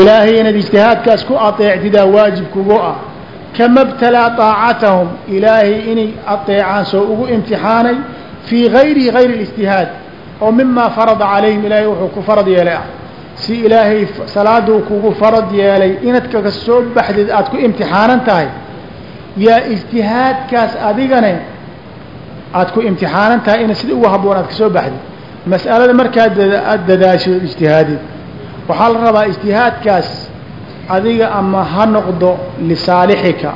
ilaahay inaad ijtihaadkaas ku adeecdidaa waajib kugu ah kama btalaa طaacatahum ilaahay inay adeecaan soo ugu imtixaanay fii gayrihi gayri اlijtihaad oo mima farada calayhim ilaahay wuxuu ku farad yeelay ah si ilaahay salaaduu kugu farad yeelay inaad kaga soo baxdid aad ku imtixaanan tahay yaa ijtihaadkaas adigane aad ku imtixaanan tahay ina sida ugu haboon aad ka soo baxdid mas'alada markaad aad dadaasho ijtihaadid waxaa la rabaa ijtihaadkaas adiga ama ha noqdo lisaalixika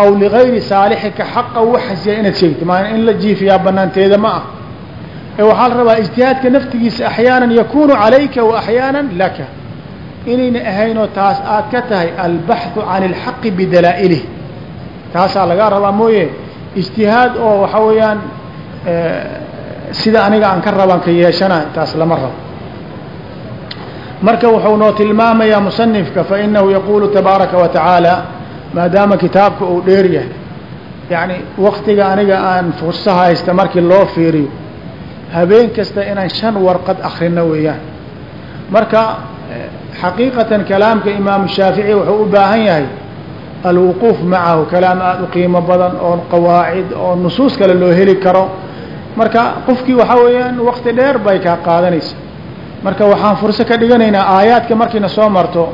aw ligayri saalixika xaqa waxasiya inaad sheegto. Maa in la jiifiyaa banaanteeda ma ah. Ee waxaa la rabaa ijtihaadka naftigiisa axyaanan yakunu calayka wa axyaanan laka. Inayna ahaynoo taas aad ka tahay albaxu can اlxaqi bidalaa'ilih taasaa lagaa rabaa mooye. Ijtihaad oo waxaa weeyaan sida aniga aan ka rabaan ka yeeshana taas lama rabo marka wuxuu noo tilmaamayaa musanifka fainahu yaquulu tabaaraka wa tacaala maadaama kitaabka uu dheer yahay. Yani waktiga aniga aan fursa haysta markii loo fiiriyo habeen kasta inaan shan warqad akrino weeyaan. Marka xaqiiqatan kalaamka imaamu shaafici wuxuu u baahan yahay alwuquuf macahu kalaam aada u qiimo badan oo qawaacid oo nusuus kale loo heli karo. Marka qofkii waxaa weeyaan wakti dheer bay kaa qaadanaysa marka waxaan furso ka dhiganaynaa aayaadka markiina soo marto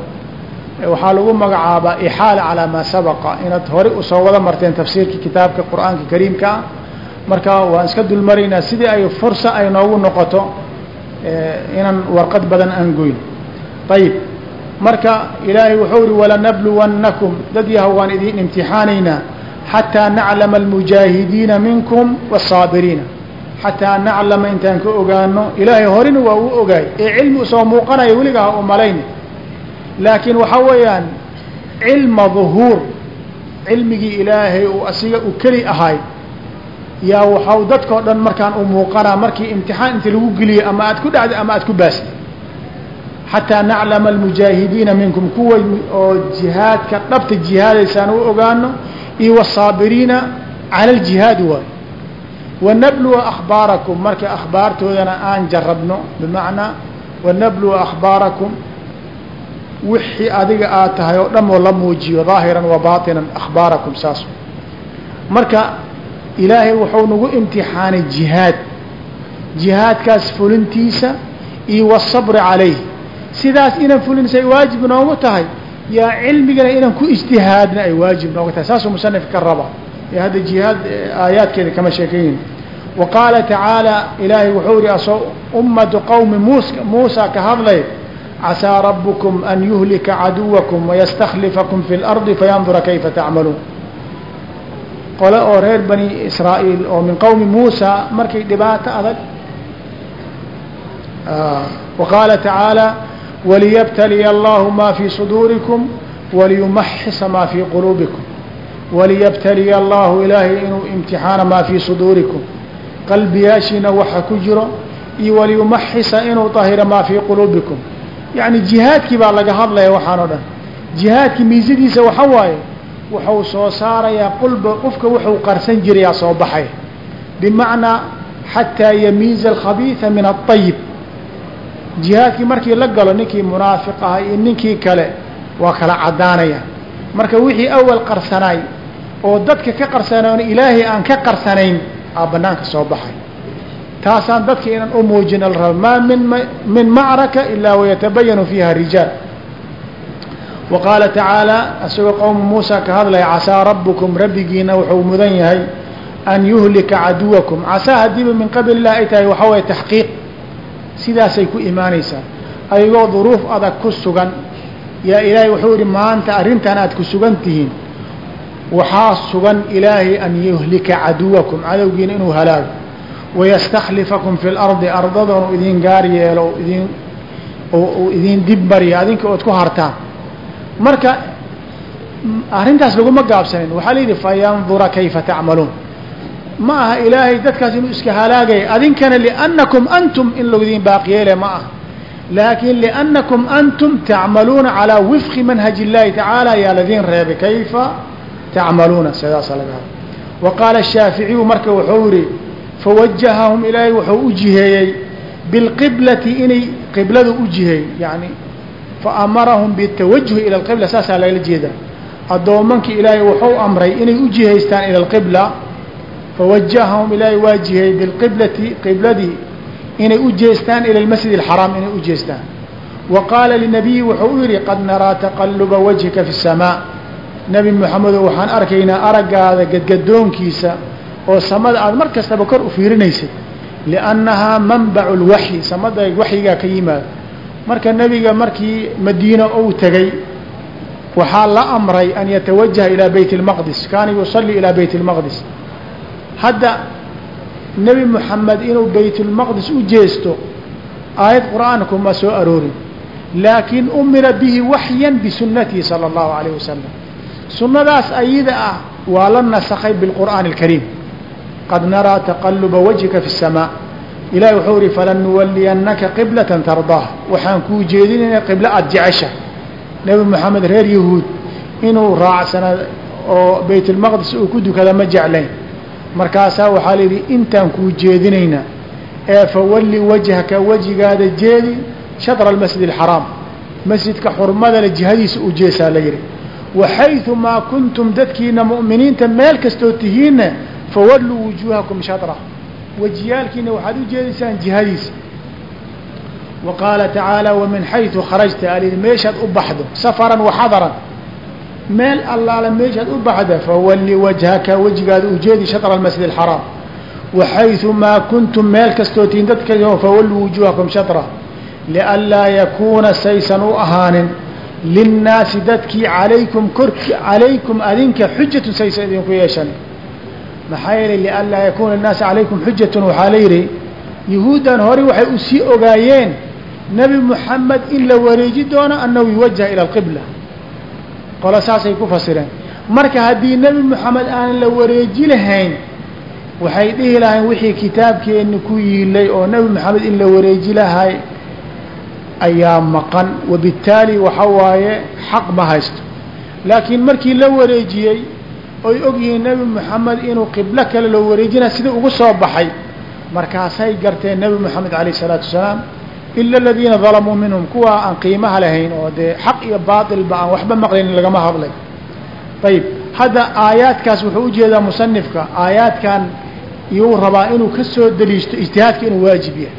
waxaa lagu magacaabaa ixaala calaa maa sabaqa inaad hore u soo wada marteen tafsiirkii kitaabka qur'aanka kariimka. Ah marka waan iska dulmaraynaa sidii ay fursa ay noogu noqoto inaan warqad badan aan goyn. Ayib marka ilaahay wuxuu ihi walanabluwannakum. Dad yaha waan idin imtixaanaynaa xataa naclama almujaahidiina minkum wاsaabiriina xataa naclama intaan ka ogaano. Ilaahay horena waa u ogaay. Ee cilmi u soo muuqanaya weliga ha u malayn. Laakiin waxaa weeyaan cilma duhuur cilmigii ilaahay uu asiga u keli ahay yaa waxau dadkao dhan markaan u muuqanaa markii imtixaan inta lagu geliyey ama aad ku dhacday ama aad ku baastay xataa naclama almujaahidiina minkum kuwa oo jihaadka dhabta jihaadaysaan u ogaano iyo wsaabiriina cala aljihaadi waay wanabluwa akhbaarakum marka akhbaartoodana aan jarabno bimacnaa wanabluwa akhbaarakum wixii adiga aad tahay oo dhan la muujiyo daahiran wa baatinan akhbaarakum saas marka ilaahay wuxuu nagu imtixaanay jihaad jihaadkaas fulintiisa iyo wasabri calayh sidaas inaan fulinsay waajib noogu tahay yaa cilmigana inaan ku ijtihaadna ay waajib nooga tahay saasuu musanifka ka raba ee hadda jihaad aayaadkeeda kama sheekayin wa qaala tacaala ilaahay wuxuu yihi asoo ummatu qowmi mus muusa ka hadlay casaa rabukum an yuhlika caduwakum wayastaklifakum fi اlardi fayandura kayfa tacmaluun qole oo reer bani israa'iil oo min qowmi muusa markay dhibaato adag. Wa qaala tacaala waliyabtaliya allahu ma fii suduurikum waliyumaxisa ma fii quluubikum waliyabtaliya allahu ilaahay inuu imtixaana maa fii suduurikum qalbiyaashiina waxa ku jiro iyo waliyumaxisa inuu dahira maa fii quluubikum yacni jihaadkii baa laga hadlaya waxaan o dhan jihaadkii miisadiisa waxa waaye wuxuu soo saarayaa qulba qofka wuxuu qarsan jirayaa soo baxay bimacnaa xataa yamiiza alkhabiida min aلطayib jihaadkii markii la galo ninkii munaafiq aha iyo ninkii kale waa kala caddaanaya marka wixii awal qarsanaay oo dadka ka qarsanayn ilaahay aan ka qarsanayn aa banaanka soo baxay. Taasaan dadka inaan u muujina la raba maa min min macraka ilaa wayatabayanu fiiha rijaal. Wa qaala tacaala isagoo qowma muusa ka hadlaya casaa rabbukum rabbigiina wuxuu mudan yahay an yuhlika caduwakum. Casaa haddiiba min qabl ilah ay tahay waxaa waya taxqiiq. Sidaasay ku imaanaysaa. Ayagoo duruuf adag ku sugan. Yaa ilaahay wuxuu yihi maanta arrintan aad ku sugan tihiin waxaa sugan ilaahay an yuhlika caduwakum cadowgiina inuu halaago wayastaklifakum fi lardi ardadoonu idin gaar yeelo idin uu idin dib mariya adinka ood ku hartaan. Marka arrintaas laguma gaabsanin. Waxaa la yidhi fayandura kayfa tacmaluun. Ma aha ilaahay dadkaas inuu iska halaagaya adinkana liannakum antum in laydin baaqyeele ma aha. Laakin liannakum antum tacmaluuna calaa wifqi manhaji اllahi tacaala yaa ladin reebay kayfa tacmaluuna sidaasa laga hada wa qaala shaaficiyu marka wuxuu yihi fawajahahum ilaahay wuxuu u jiheeyey bilqiblati inay qibladu u jiheey yani faamarahum bitawajuhi ila alqibla saasaa lagala jeedaa addoomankii ilaahay wuxuu amray inay u jihaystaan ila alqibla fawajahahum ilaahay waa jiheeyey bilqiblati qibladii inay u jeestaan ila almasjid alxaraam inay u jeestaan wa qaala linabiyi wuxuu u yidhi qad naraa taqaluba wajhika fi samaa nebi moxamedow waxaan arkaynaa araggaada gadgadoonkiisa oo samada aada mar kastaba kor u fiirinaysay liannahaa manbacu lwaxyi samada waxyigaa ka yimaado marka nebiga markii madiina uu tegey waxaa la amray an yatawajaha ilaa beyt اlmaqdis kaana yusalii ilaa beyt اlmaqdis hadda nebi moxamed inuu baytulmaqdis u jeesto aayad qur'aanku ma soo aroorin laakiin umira bihi waxyan bisunatihi salى اllahu alayh wasalam sunnadaas ayada ah waa la nasakhay biاlqur'aani اlkariim qad naraa taqaluba wajhika fi الsamaa ilahi wuxuu ihi falanuwaliyannaka qiblatan tardaah waxaan kuu jeedinayna qiblo aada jecesha nebi moxamed reer yahuud inuu raacsana oo baytulmaqdis uu ku dukada ma jeclayn markaasaa waxaa la yidhi intaan kuu jeedinaynaa ee fawalli wajhaka wejigaada jeedi shadra almasjid alxaraam masjidka xurmadale jihadiisa u jeesaa la yidhi waxayumaa kuntum dadkiina mu'miniinta meel kastoo tihiinna fawalluu wujuuhakum shadra wejiyaalkiina waxaad u jeedaysaan jihadiisa wa qaala tacaala wamin xayu kharajta alidi meeshaad u baxdo safaran waxadaran meel allaala meeshaad u baxda fawalli wajhaka wejigaada ujeedi shadra almasjid alxaraam waxayumaa kuntum meel kastoo tihiin dadka fawalluu wujuuhakum shadra lianlaa yakuuna saysan u ahaanin linnaasi dadkii alaykum korki calaykum adinka xujatun saysan idinku yeeshan maxaa yeelay lianlaa yakuuna linnaasi calaykum xujatun waxaa la yidhi yahuuddan hore waxay u sii ogaayeen nebi moxamed in la wareeji doono annahu yuwajaha ila alqibla qolo saasay ku fasireen marka haddii nebi moxamed aanan la wareeji lahayn waxay dhihi lahayn wixii kitaabkeenni ku yiilay oo nebi moxamed in la wareeji lahay ayaa maqan wabittaali waxa waaye xaq ma haysto. Laakiin markii la wareejiyey oy og yihiin nebi moxamed inuu qiblo kale loo wareejinaya sida ugu soo baxay markaasay garteen nebi moxamed alayh isalaatu wasalaam ila aladiina dalamuu minhum kuwa aan qiimaha lahayn oo dee xaq iyo baatilba aan waxba maqlaynin lagama hadlay. Ayib hadda aayaadkaas wuxuu u jeedaa musanifka aayaadkan iyuu rabaa inuu ka soo deliishto ijtihaadka inuu waajib yahay.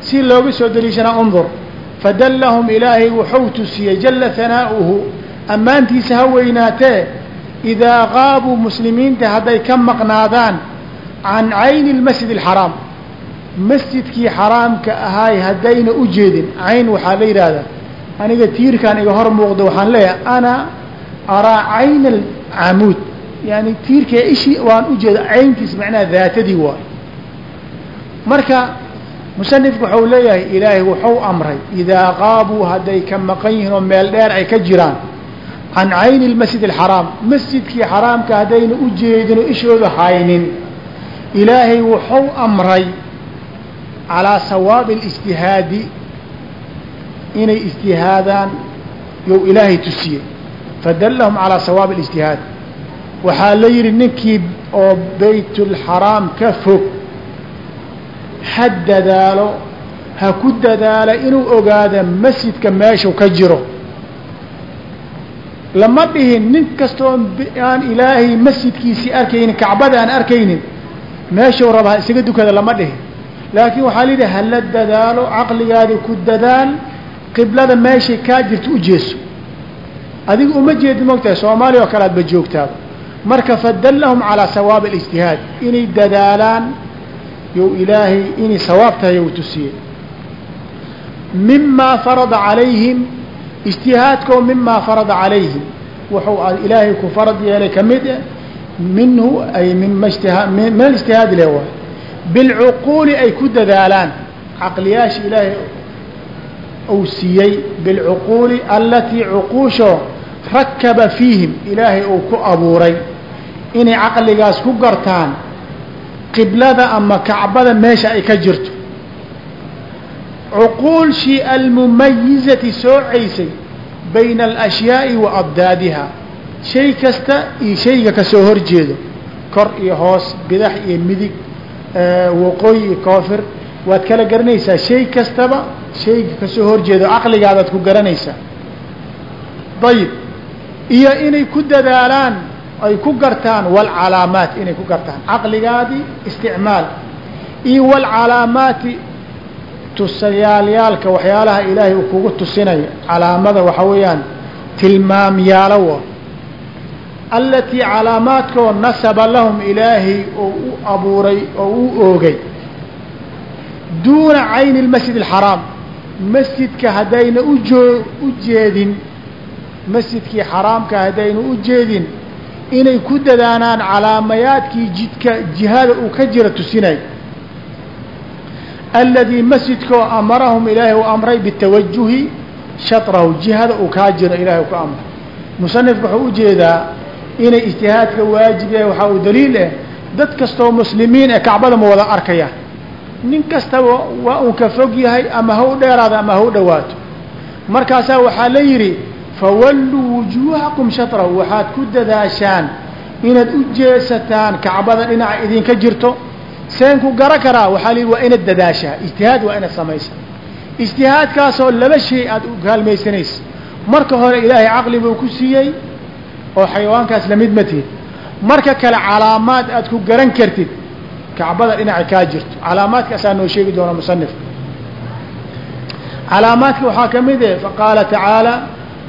Si looga soo deliishanaa undur fadallahum ilaahay wuxuu tusiyey jala hanaa'uhu ammaantiisa ha weynaatee idaa qaabuu muslimiinta hadday ka maqnaadaan can cayni اlmasjid اlxaraam masjidkii xaraamka ahaay haddayna u jeedin. Cayn waxaa la yidhaahdaa aniga tiirkaan iga hor muuqda waxaan leeyahay ana araa cayna alcamuud. Yani tiirkee ishii waan ujeeda cayntiis macnaha daatadii waay marka musanifku waxau leeyahay ilaahay wuxuu amray idaa qaabuu hadday ka maqan yihiin oo meel dheer ay ka jiraan can cayni اlmasjid alxaraam masjidkii xaraamka haddayna u jeedin oo ishooda haynin ilaahay wuxuu amray calaa sawaabi اlijtihaadi inay ijtihaadaan you ilaahay tusiyey fadallahum calaa sawaabi اlijtihaad waxaa la yidhi ninkii oo baytulxaraam ka fog ha dadaalo ha ku dadaala inuu ogaada masjidka meeshuu ka jiro. Lama dhihin nin kastoo aan ilaahay masjidkiisii arkaynin kacbada aan arkaynin meeshuu raba isaga dukada lama dhihin. Laakiin waxaa la yidhi hala dadaalo caqligaadi ku dadaal qiblada meeshay kaa jirto u jeeso. Adiga uma jeedi mogtahay soomaaliya oo kale aadba joogtaaba. Marka fadallahum calaa sawaabi اlijtihaad inay dadaalaan you ilaahay inay sawaab tahay u tusiyey. Mimaa farada calayhim ijtihaadkoo mimaa farada calayhim. Wuxuu ilaahay ku farad yeelay ka mid eh minhu ay mima min alijtihaadi le waay. Bilcuquuli ay ku dadaalaan. Caqliyaasha ilaahay uu siiyey bilcuquuli alatii cuquusho rakaba fiihim. Ilaahay uu ku abuuray. Inay caqligaas ku gartaan qiblada ama kacbada meesha ay ka jirto. Cuquulshii almumayizati soocaysay bayna alashyaai wa abdaadiha. Shay kasta iyo shayga ka soo horjeedo kor iyo hoos bidax iyo midig waqooyi iyo koofir. Waad kala garanaysaa shay kastaba shayga ka soo horjeedo caqligaadaad ku garanaysaa. Ayib iyo inay ku dadaalaan ay ku gartaan walcalaamaat inay ku gartaan. Caqligaadii isticmaal. Iyo walcalaamaati tusayaalyaalka waxyaalaha ilaahay uu kugu tusinayo calaamada waxaa weeyaan tilmaamyaalo alatii calaamaadkoo nasaba lahum ilaahay oo u abuuray oo u oogay. Duuna cayni اlmasjid اlxaraam masjidka haddayna ujoo u jeedin. Masjidkii xaraamka haddayna u jeedin inay ku dadaanaan calaamayaadkii jidka jihada uu ka jira tusinay. Aladii masjidkoo amarahum ilaahay u amray bitawajuhi shatrahu jihada uu kaa jiro ilahay u ka amray. Musanifku wuxuu u jeedaa inay ijtihaadka waajib yahay waxaa uu daliil ah dad kastoo muslimiin ee kacbada ma wada arkayaan. Nin kastaba waa uu ka fog yahay ama ha u dheeraado ama ha u dhawaato. Markaasaa waxaa la yidhi fawalluu wujuuhakum shatrahu waxaad ku dadaashaan inaad u jeesataan kacbada dhinaca idinka jirto seen ku gara karaa waxaa yidhi waa inaad dadaashaa ijtihaad waa inaad samaysa ijtihaadkaasoo laba shay aad u kaalmaysanaysa marka hore ilaahay caqli buu ku siiyey oo xayawaankaas la mid ma tihid marka kale calaamaad aad ku garan kartid kacbada dhinaca kaa jirto calaamaadkaasaa noo sheegi doona musanifka calaamaadka waxaa ka mid eh faqaala tacaala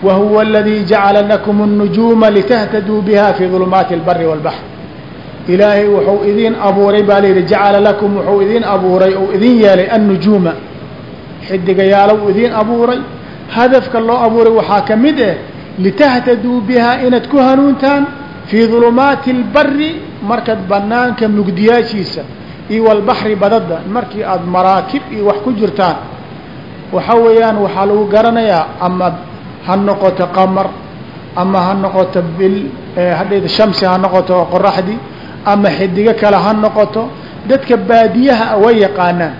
wahuwa aladii jacala lakum الnujuuma litahtaduu biha fi ظulumaati اlbari wاlbaxr ilaahay wuxuu idin abuuray baa layidhi jacala lakum wuxuu idin abuuray ou idin yeelay annujuuma xidigayaalow idin abuuray hadafka loo abuuray waxaa ka mid ah litahtaduu bihaa inaad ku hanuuntaan fii dulumaati اlbari markaad banaanka mugdiyaashiisa iyo walbaxri badada markii aada maraakib iyo wax ku jirtaan waxa weeyaan waxaa lagu garanayaa ama ha noqoto qamar ama ha noqoto bil hadhayda shamsi ha noqoto qoraxdii ama xidigo kale ha noqoto dadka baadiyaha way yaqaanaan.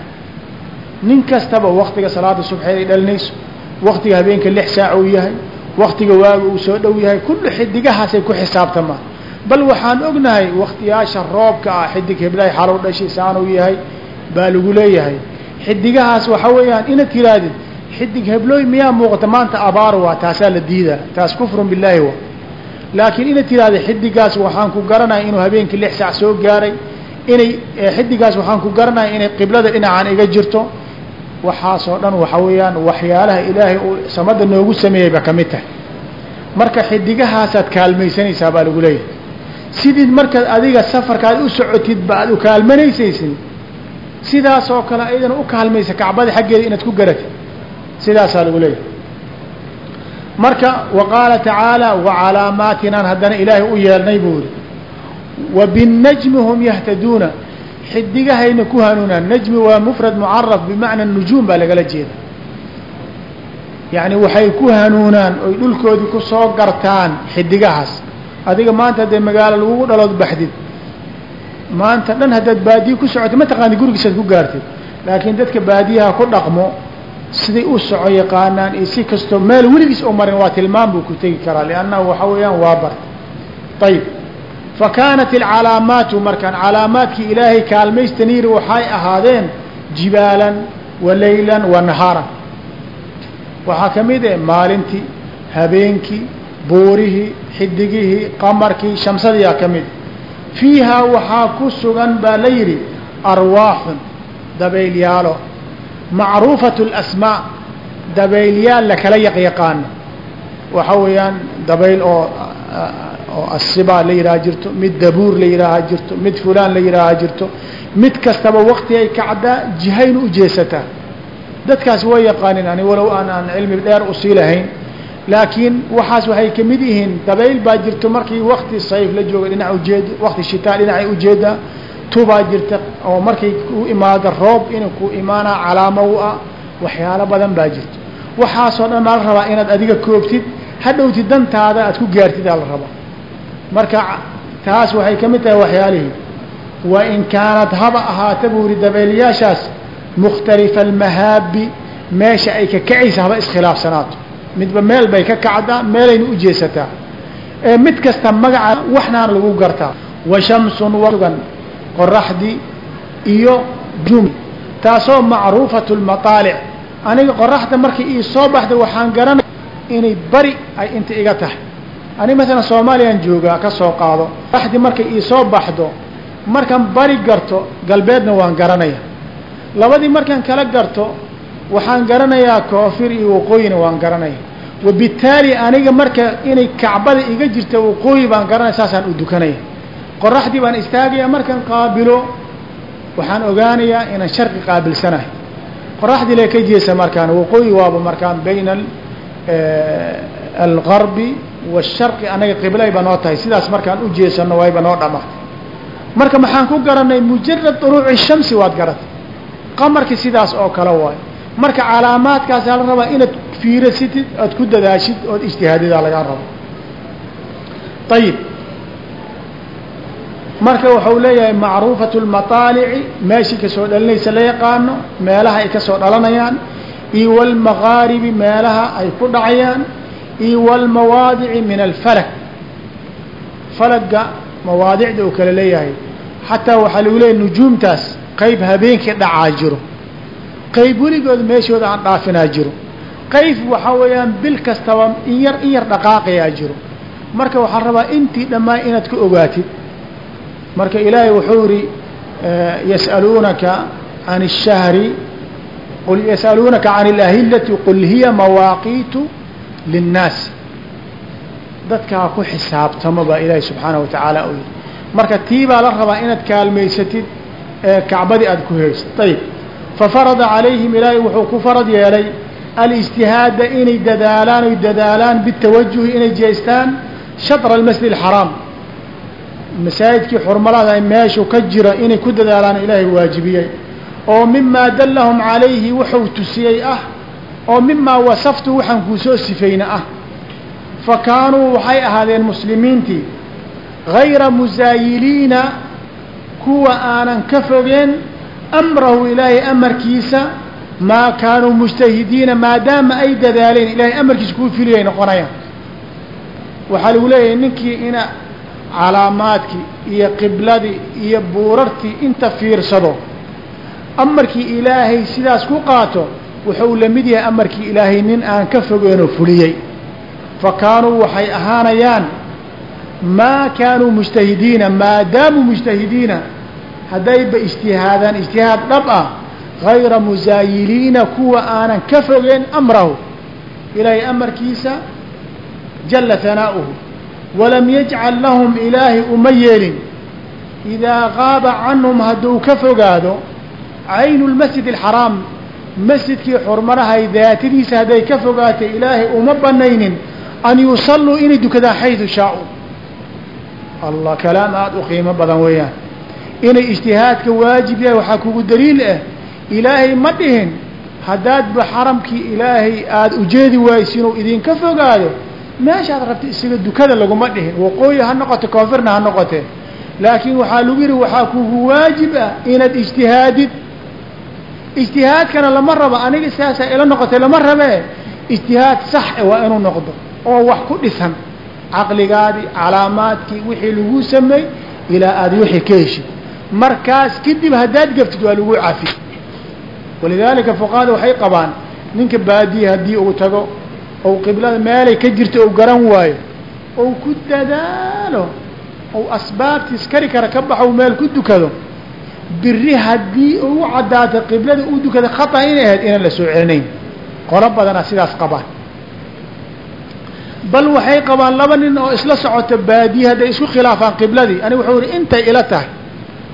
Nin kastaba waktiga salaada subxeed ay dhalinayso waktiga habeenka lix saac uu yahay waktiga waaga uu soo dhow yahay kullu xidigahaasay ku xisaabtamaan bal waxaan ognahay waktiyaasha roobka ah xidig heblahay xalow dhashay saanuu yahay baa lagu leeyahay. Xidigahaas waxa weeyaan inaad tirahdid xidig heblooy miyaa muuqata? Maanta abaar waa taasaa la diidaa. Taas kufrun billaahi wa laakiin inaad tiraahda xidigaas waxaan ku garanaya inuu habeenkii lix saac soo gaaray. Inay xidigaas waxaan ku garanaya inay qiblada dhinacaan iga jirto. Waxaasoo dhan waxa weeyaan waxyaalaha ilaahay uu samada noogu sameeyey ba ka mid tahay. Marka xidigahaasaad kaalmaysanaysaa baa lagu leeyahay. Sidii markaad adiga safarkaad u socotid ba aad u kaalmanaysaysin. Sidaasoo kale ayadana kaalmaysa kacbada xaggeeda inaad ku garatid sidaasaa lagu leeyahay. Marka wa qaala tacaala wacalaamaatinaan haddana ilaahay u yeelnay buu yihi wa binnajmi hum yahtaduuna xidigahayna ku hanuunaan. Najmi waa mufrad mucaraf bimacna nujuum baa lagala jeeda yacni waxay ku hanuunaan oy dhulkoodii ku soo gartaan xidigahaas. Adiga maanta haddee magaalo lagugu dhalood baxdid maanta dhan haddaad baadiye ku socotid ma taqaanid gurigiisaad ku gaartid. Laakiin dadka baadiyaha ku dhaqmo siday u soco yaqaanaan iyo si kastoo meel weligiis oo marin waa tilmaam buu ku tegi karaa liannahu waxa weeyaan waa barta ayib fa kaanat alcalaamaatu markaan calaamaadkii ilaahay kaalmaystaniiri waxay ahaadeen jibaalan wa laylan wa nahaaran. Waxaa ka mid eh maalintii habeenkii buurihii xidigihii qamarkii shamsadiyaa ka mid. Fiihaa waxaa ku sugan baa la yidhi arwaaxun dabaylyaalo macruufatu اlasmaa dabaylyaal lakala yaqyaqaano waxa weeyaan dabayl oo oo asibaa la yidhaha jirto mid dabuur la yidhaaha jirto mid fulaan la yidhaaha jirto mid kastaba wakti ay kacdaa jihayna u jeesataa dadkaas way yaqaanin ani walow aan aan cilmi dheer u sii lahayn. Laakiin waxaas waxay ka mid yihiin dabayl baa jirto markii wakti sayf la jooga dhinac ujeeda wakti shitaa dhinacay u jeedaa tubaa jirta oo markay ku imaado roob inuu ku imaanaa calaamo u ah waxyaalo badan baa jirto waxaasoo dhan aa la rabaa inaad adiga koobtid hadhowtid dantaada aad ku gaartid aa la rabaa. Marka taas waxay ka mid tahay waxyaalihii wa in kaanad haba ahaata buu yihi dabeelyaashaas mukhtalifa almahaabi meesha ay ka kacaysa haba iskhilaafsanaato midba meel bay ka kacdaa meelayna u jeesataa. Ee mid kasta magaca waxnaana lagu gartaa. Wa shamsun wasugan qoraxdii iyo jumi taasoo macruufatu lmaaalic aniga qoraxda markii ii soo baxday waxaan garanay inay bari ay inta iga tahay. Ani maalan soomaaliyaan joogaa ka soo qaado. Baxdi markay iisoo baxdo markaan bari garto galbeedna waan garanaya labadii markaan kala garto waxaan garanayaa koofir iyo waqooyina waan garanaya wabittaali aniga marka inay kacbada iga jirta waqooyi baan garanaya saasaan u dukanaya qoraxdii baan istaagaya markaan qaabilo waxaan ogaanayaa inaan sharqi qaabilsanahay. Qoraxdii le ka jeesa markaan waqooyi waaba markaan bayna algarbi waasharqi anaga qiblay ba noo tahay. Sidaas markaan u jeesano wayba noo dhamaatay marka maxaan ku garanay mujarad duruuci shamsi waad garatay. Qamarki sidaas oo kale waayo marka calaamaadkaasaa la rabaa inaad fiirasitid ood ku dadaashid ood ijtihaadidaa lagaa rabo ayib marka waxau leeyahay macruufatu lmaaalici meeshii ka soo dhalinaysa la yaqaano meelaha ay ka soo dhalanayaan iyo wlmagaaribi meelaha ay ku dhacayaan iyo wlmawaadici min alfalak falaga mawaadicda uu kale leeyahay. Xataa waxaa lagu leeyahy nujuumtaas qayb habeenkii dhacaa jiro. Qayb weligood meeshooda aan dhaafinaa jiro. Qayb waxaa weeyaan bil kastaba in yar in yar dhaqaaqayaa jiro. Marka waxaa rabaa intii dhammaan inaad ka ogaatid marka ilaahay wuxuu yihi yas'aluunaka can الshahri qul yas'aluunaka can اlahilati qul hiya mawaaqiitu linnaasi dadkaa ku xisaabtamo baa ilaahay subxaanaه watacaala u yihi marka tii baa la rabaa inaad kaalmaysatid kacbadii aad ku haysid ayb fafarada calayhim ilaahay wuxuu ku farad yeelay alijtihaada inay dadaalaan oy dadaalaan bitawajuhi inay jeestaan shatra almasjid alxaraam masaajidkii xurmalada meeshu ka jira inay ku dadaalaan ilaahay waajibiyey. oo mimaa dallahum calayhi wuxuu tusiyey ah oo mimaa wasaftu waxaan kuu soo sifayna ah. Fa kaanuu waxay ahaadeen muslimiintii gayra musaayiliina kuwa aanan ka fogeen amrahu ilaahay amarkiisa maa kaanuu mujtahidiina maadaama ay dadaaleen ilaahay amarkiisa kuu filiyay noqonayaan waxaa lagu leeyahay ninkii ina calaamaadkii iyo qibladii iyo buurartii inta fiirsado. Amarkii ilaahay sidaas ku qaato wuxuu la mid yahay amarkii ilaahay nin aan ka fogeenoo fuliyey. Fa kaanuu waxay ahaanayaan maa kaanuu mujtahidiina maadaamuu mujtahidiina haddayba ijtihaadaan ijtihaad dhab ah gayra musaayiliina kuwa aanan ka fogeen amrahu. Ilaahay amarkiisa jala hanaa'uhu walam yajcal lahum ilaahay uma yeelin idaa qaaba canhum hadduu ka fogaado caynu lmasjid alxaraam masjidkii xurmanahay daatadiisa hadday ka fogaatay ilaahay uma banaynin an yusalluu inay dukadaan xaydu shaau allah kalaam aada u qiimo badan weeyaan inay ijtihaadka waajib yahay waxaa kugu daliil ah ilaahay ma dhihin haddaadba xaramkii ilaahay aada ujeedi inuu idinka fogaado meeshaad rabta isaga dukada laguma dhihin. Waqooyi ha noqote koonfirna ha noqote. Laakiin waxaa lagu yihi waxaa kugu waajib ah inaad ijtihaadid. Ijtihaadkana lama rabo aniga sidaasaa ila noqotay lama rabe. Ijtihaad sax waa inuu noqdo oo wax ku dhisan caqligaadii calaamaadkii wixii lagu sameey ilaa aada wixii ka heshid. Markaas kadib haddaad gaftid waa lagu cafi walidaalika fuqahada waxay qabaan ninka baadiye haddii uu tago ou qiblada meelay ka jirto ou garan waayo ou ku dadaalo ou asbaabtiis kari kara ka baxo meel ku dukado biri haddii u caddaato qiblada u dukada khata inay ahayd inaan la soo celinayn. Qolo badanaa sidaas qabaan. Bal waxay qabaan laba nin oo isla socoto baadiye hadday isku khilaafaan qibladii. Ani wuxuu yihi intay ila tahay.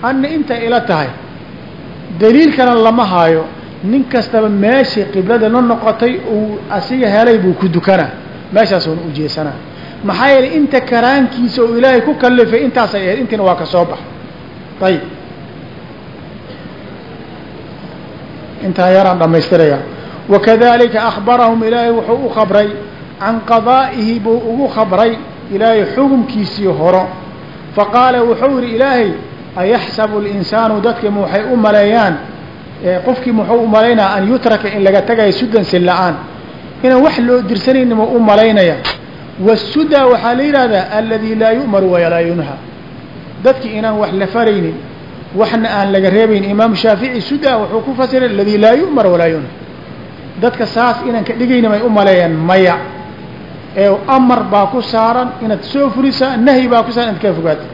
Anna intay ila tahay. Daliilkana lama haayo nin kastaba meeshii qiblada la noqotay uu asiga helay buu ku dukanaa meeshaasuuna ujeesanaa maxaa yeelay inta karaankiisa oo ilaahay ku kalifay intaasay ahayd intiina waa ka soo bax. Ayib intaa yaraan dhamaystiraya wakadalika akbarahum ilaahay wuxuu u khabray. Can qadaa'ihi buu ugu khabray ilaahay xukumkiisii horo faqaala wuxuu yihi ilaahay ayaxsabu linsaanu dadka ma waxay u maleeyaan qofkii muxuu u malaynaya an yutraka in laga tagayo sudan sin la'aan. Inaan wax loo dirsanayni ma u malaynaya wasuda waxaa la yidhahdaa aladi laa yu'maru walaa yunha. Dadki inaan wax la faraynin waxna aan laga reebayn imaam shaafici suda wuxuu ku fasiray aladi laa yu'mar walaa yunha. Dadka saas inaan ka dhigayni may u maleeyaan maya. Ee amar baa ku saaran inaad soo furisaa nahyi baa ku saaran inaad ka fogaata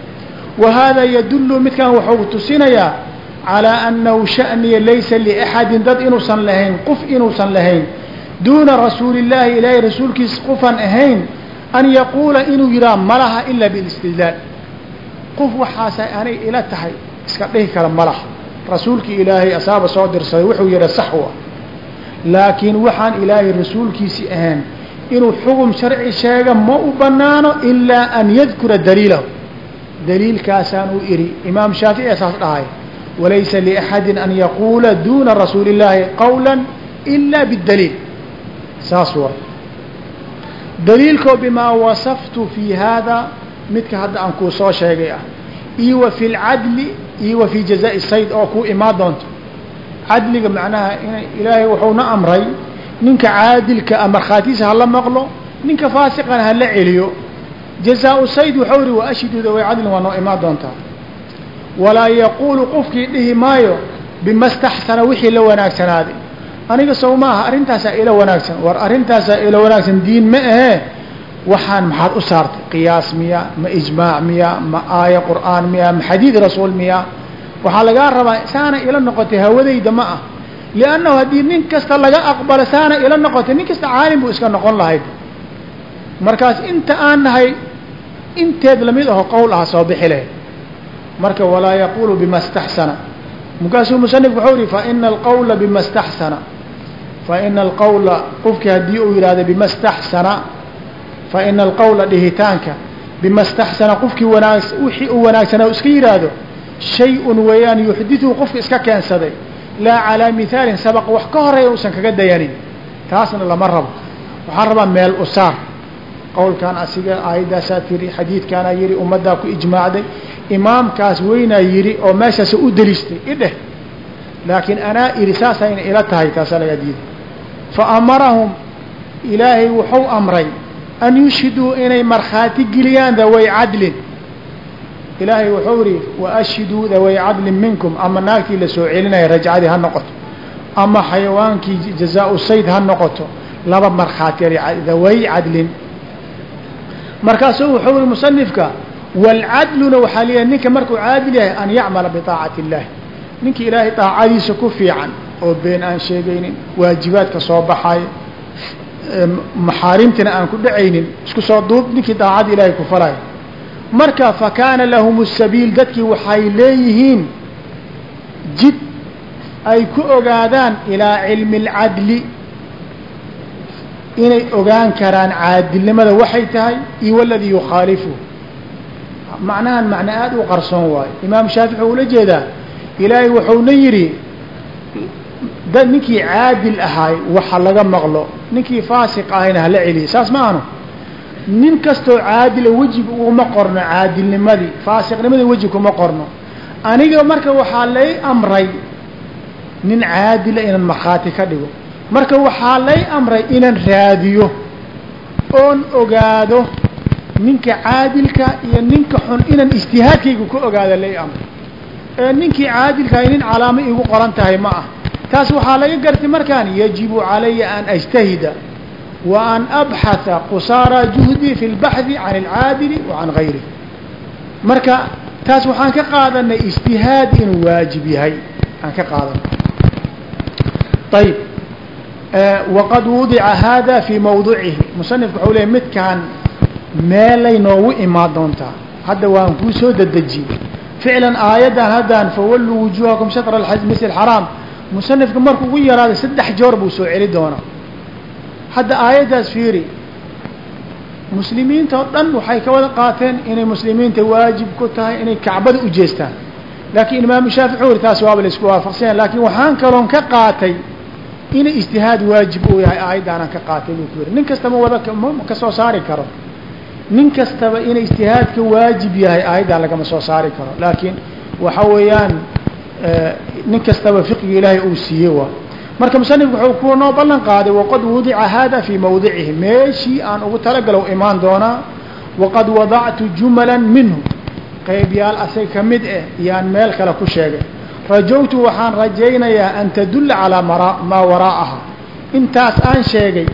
wa hada yadullu midkan wuxuu tusinayaa calىa annahu sha'niya laysa liaxadin dad inuusan lahayn qof inuusan lahayn duuna rasuuli اllaahi ilaahay rasuulkiisa qofan ahayn an yaquula inuu yidhaha malaha ila bilistidlaal qof waxaasay anay ila tahay iska dhihi kara malaha rasuulkii ilaahay asaaba soo dirsaday wuxuu yidha sax laakiin waxaan ilaahay rasuulkiisi ahayn inuu xugum sharci sheega ma u banaano ilaa an yadkura daliilahu daliilkaasaan u iri imaam shaafici asaas dhahay walaysa liaxadi an yaquula duna rasuuli اllaahi qawla ila bidaliil saas way daliilkoo bimaa wasaftu fii haada midka hadda aan kuu soo sheegay ah iyo wa fi lcadli iyo wa fii jazaaءi sayd oo kuu imaan doonto cadliga macnaha in ilaahay wuxuuna amray ninka caadilka a markhaatiisa hala maqlo ninka faasiqana hala celiyo jazaa-u sayd wuxuu ihi wa ashiduda way cadlin waa noo walaa yaquulu qofkii dhihi maayo bima staxsana wixii la wanaagsanaaday aniga sow maaha arrintaasaa ila wanaagsan. War arrintaasaa ila wanaagsan diin ma ahee waxaan maxaad u saartay qiyaas miya ma ijmaac miya ma aaya qur'aan miya ma xadiid rasuul miya. Waxaa lagaa rabaa saana ila noqotay hawadayda ma ah. Liannahu haddii nin kasta laga aqbalo saana ila noqotay nin kasta caalim buu iska noqon lahayd. Markaas inta aan nahay inteed la mid aho qowl aha soo bixi lahayd marka walaa yaquulu bima staxsana. Markaasuu musanif wuxuu yihi faina alqawla bima staxsana. Faina alqawla qofkii haddii uu yidhahdo bima staxsana faina alqawla dhihitaanka. Bima staxsana qofkii wanaag wixii uu wanaagsanaa iska yidhaahdo shay-un weeyaan yuxdiثu qofka iska keensaday. Laa calىa mihaalin sabaq wax ka horreeya uusan kaga dayanin taasna lama rabo. Waxaan rabaa meel u saar qowlkan asiga aayaddaasaa tiri xadiidkaanaa yihi ummaddaa ku ijmaacday imaamkaas weynaa yidhi oo meeshaas u deliistay idheh laakiin anaa idhi saasayna ila tahay taasaa lagaa diiday. Faamarahum ilaahay wuxuu amray an yushhiduu inay markhaati geliyaan daway cadlin. Ilaahay wuxuu ihi waashhiduu daway cadlin minkum. Ama naagtii la soo celinaya rajcadii ha noqoto. Ama xayawaankii jazaa-u ha noqoto laba markhaati daway cadlin markaasuu wuxuu i musanifka waalcadluna waxaa leeyahay ninka markuu caadil yahay an yacmala biaacati illahi ninka ilaahay daacadiisa ku fiican oo been aan sheegaynin waajibaadka soo baxaya maxaarimtina aan ku dhacaynin isku soo duub ninkii daacada ilaahay ku falaya marka fa kaana lahum sabiil dadkii waxay leeyihiin jid ay ku ogaadaan ilaa cilmi اlcadli inay ogaan karaan caadilnimada waxay tahay iyo waladii yukhaalifu. Macnahan macna aada u qarsoon waayo imaam shaafici ula jeedaa ilaahay wuxuuna yidhi dad ninkii caadil ahaay waxa laga maqlo. Ninkii faasiq ahayna hala celiya saas ma ahno nin kastoo caadila weji uma qorno caadilnimadii faasiqnimadii weji kuma qorno. Aniga marka waxaa lay amray nin caadila inaan markhaati ka dhigo marka waxaa lay amray inaan raadiyo oon ogaado ninka caadilka iyo ninka xun inaan ijtihaadkayga ku ogaada lay amray. Ee ninkii caadilkahay nin calaamo iigu qoran tahay ma ah. Taas waxaa laga gartay markaan yajibu calaya an ajtahida wa an abxaha qusaara juhdii fi lbaxdi can alcaadili wa can gayrihi marka taas waxaan ka qaadanay ijtihaad inuu waajib yahay. Aan ka qaadanay ayib waqad wudica hada fii mawducihi. Musanifku waxau leeyay midkaan meelay noogu imaan doontaa hadda waan kuu soo dedejiyey ficlan aayaddan haddaan fawalluu wujuhakum shatra masjid xaraam musanifka markuu ugu yaraado saddex joor buu soo celi doonaa hadda aayaddaas fiiri muslimiinta oo dhan waxay ka wada qaateen inay muslimiinta waajib ku tahay inay kacbada u jeestaan. Laakiin imaamu shaafici uri taas waaba la isku waafaqsanya laakiin waxaan kaloon ka qaatay inay ijtihaad waajib uu yahay aayaddaanaan ka qaatay buu ku yiri nin kastama wada ma ka soo saari karo. Nin kastaba inay ijtihaadka waajib yahay aayaddan lagama soo saari karo. Laakiin waxa weeyaan nin kastaba fiqiga ilaahay uu siiyey waa. Marka musanifku wuxuu ku noo ballan qaaday waqad wudica hada fii mawdicihi. Meeshii aan ugu talagalow imaan doonaa waqad wadactu jumalan minhu. Qeybyaal asag ka mid eh yaan meel kale ku sheegay rajowtu waxaan rajaynayaa an tadulla calaa maa waraa'aha intaas aan sheegay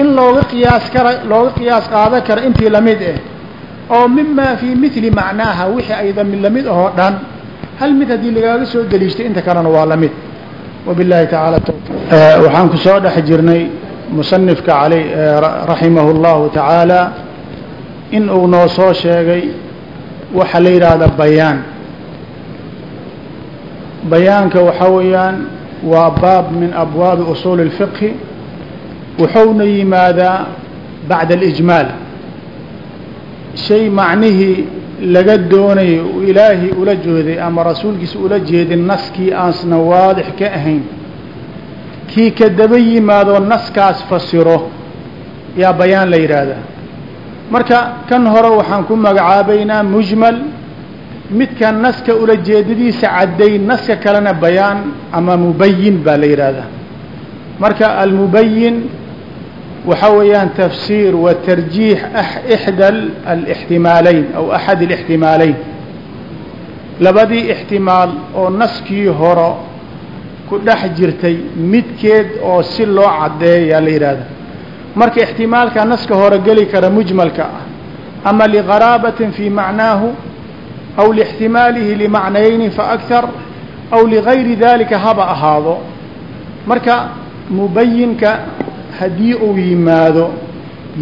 in looga qiyaas kara looga qiyaas qaadan karo intii la mid ah oo mima fii mili macnaaha wixii ayda la mid ahoo dhan hal mid haddii lagaaga soo deliishtay inta kalena waa la mid wabillahi tacaala waxaan ku soo dhex jirnay musanifka alay raximahu llahu tacaala in uu noo soo sheegay waxa la yidhaahda bayaan bayaanka waxaa weeyaan waa baab min abwaabi usuuli اlfiqhi wuxuuna yimaadaa bacda alijmaal. Shay macnihii laga doonayay uu ilaahay ula jeeday ama rasuulkiisa ula jeedin naskii aansna waadix ka ahayn kii ka daba yimaadoo naskaas fasiro yaa bayaan la yidhaahdaa. Marka kan hore waxaan ku magacaabaynaa mujmal midka naska ula jeedadiisa cadday naska kalena bayaan ama mubayin baa la yidhaahdaa. Marka almubayin waxa weeyaan tafsiir wa tarjiix ixda alixtimaaleyn aw axad alixtimaaleyn labadii ixtimaal oo naskii horo ku dhex jirtay midkeed oo si loo caddeeyaa la yidhaahda marka ixtimaalka naska hore geli kara mujmalka ah ama liqaraabatin fii macnaahu aw lixtimaalihi limacnayni faakthar aw ligayri dalika haba ahaado marka mubayinka haddii uu yimaado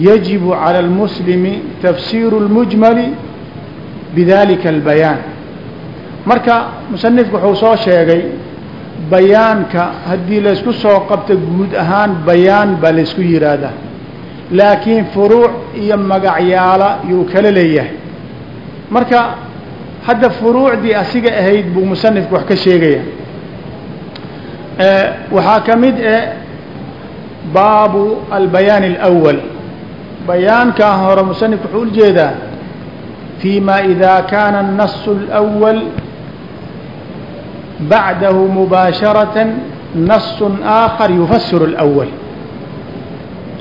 yajibu calى اlmuslimi tafsiiru اlmujmali bidalika اlbayaan marka musanifku wuxuu soo sheegay bayaanka haddii laysku soo qabto guud ahaan bayaan baa laysku yidhaahdaa laakiin furuuc iyo magacyaala yuu kala leeyahay marka hadda furuucdii asiga ahayd buu musanifku wax ka sheegaya waxaa ka mid eh baabu albayaan اlأwal bayaankaa hore musanifku wuxuu ujeedaa فيma إida kaana الnaص الأwal bacdahu mubaasharaة naص آakar yufasir الأwal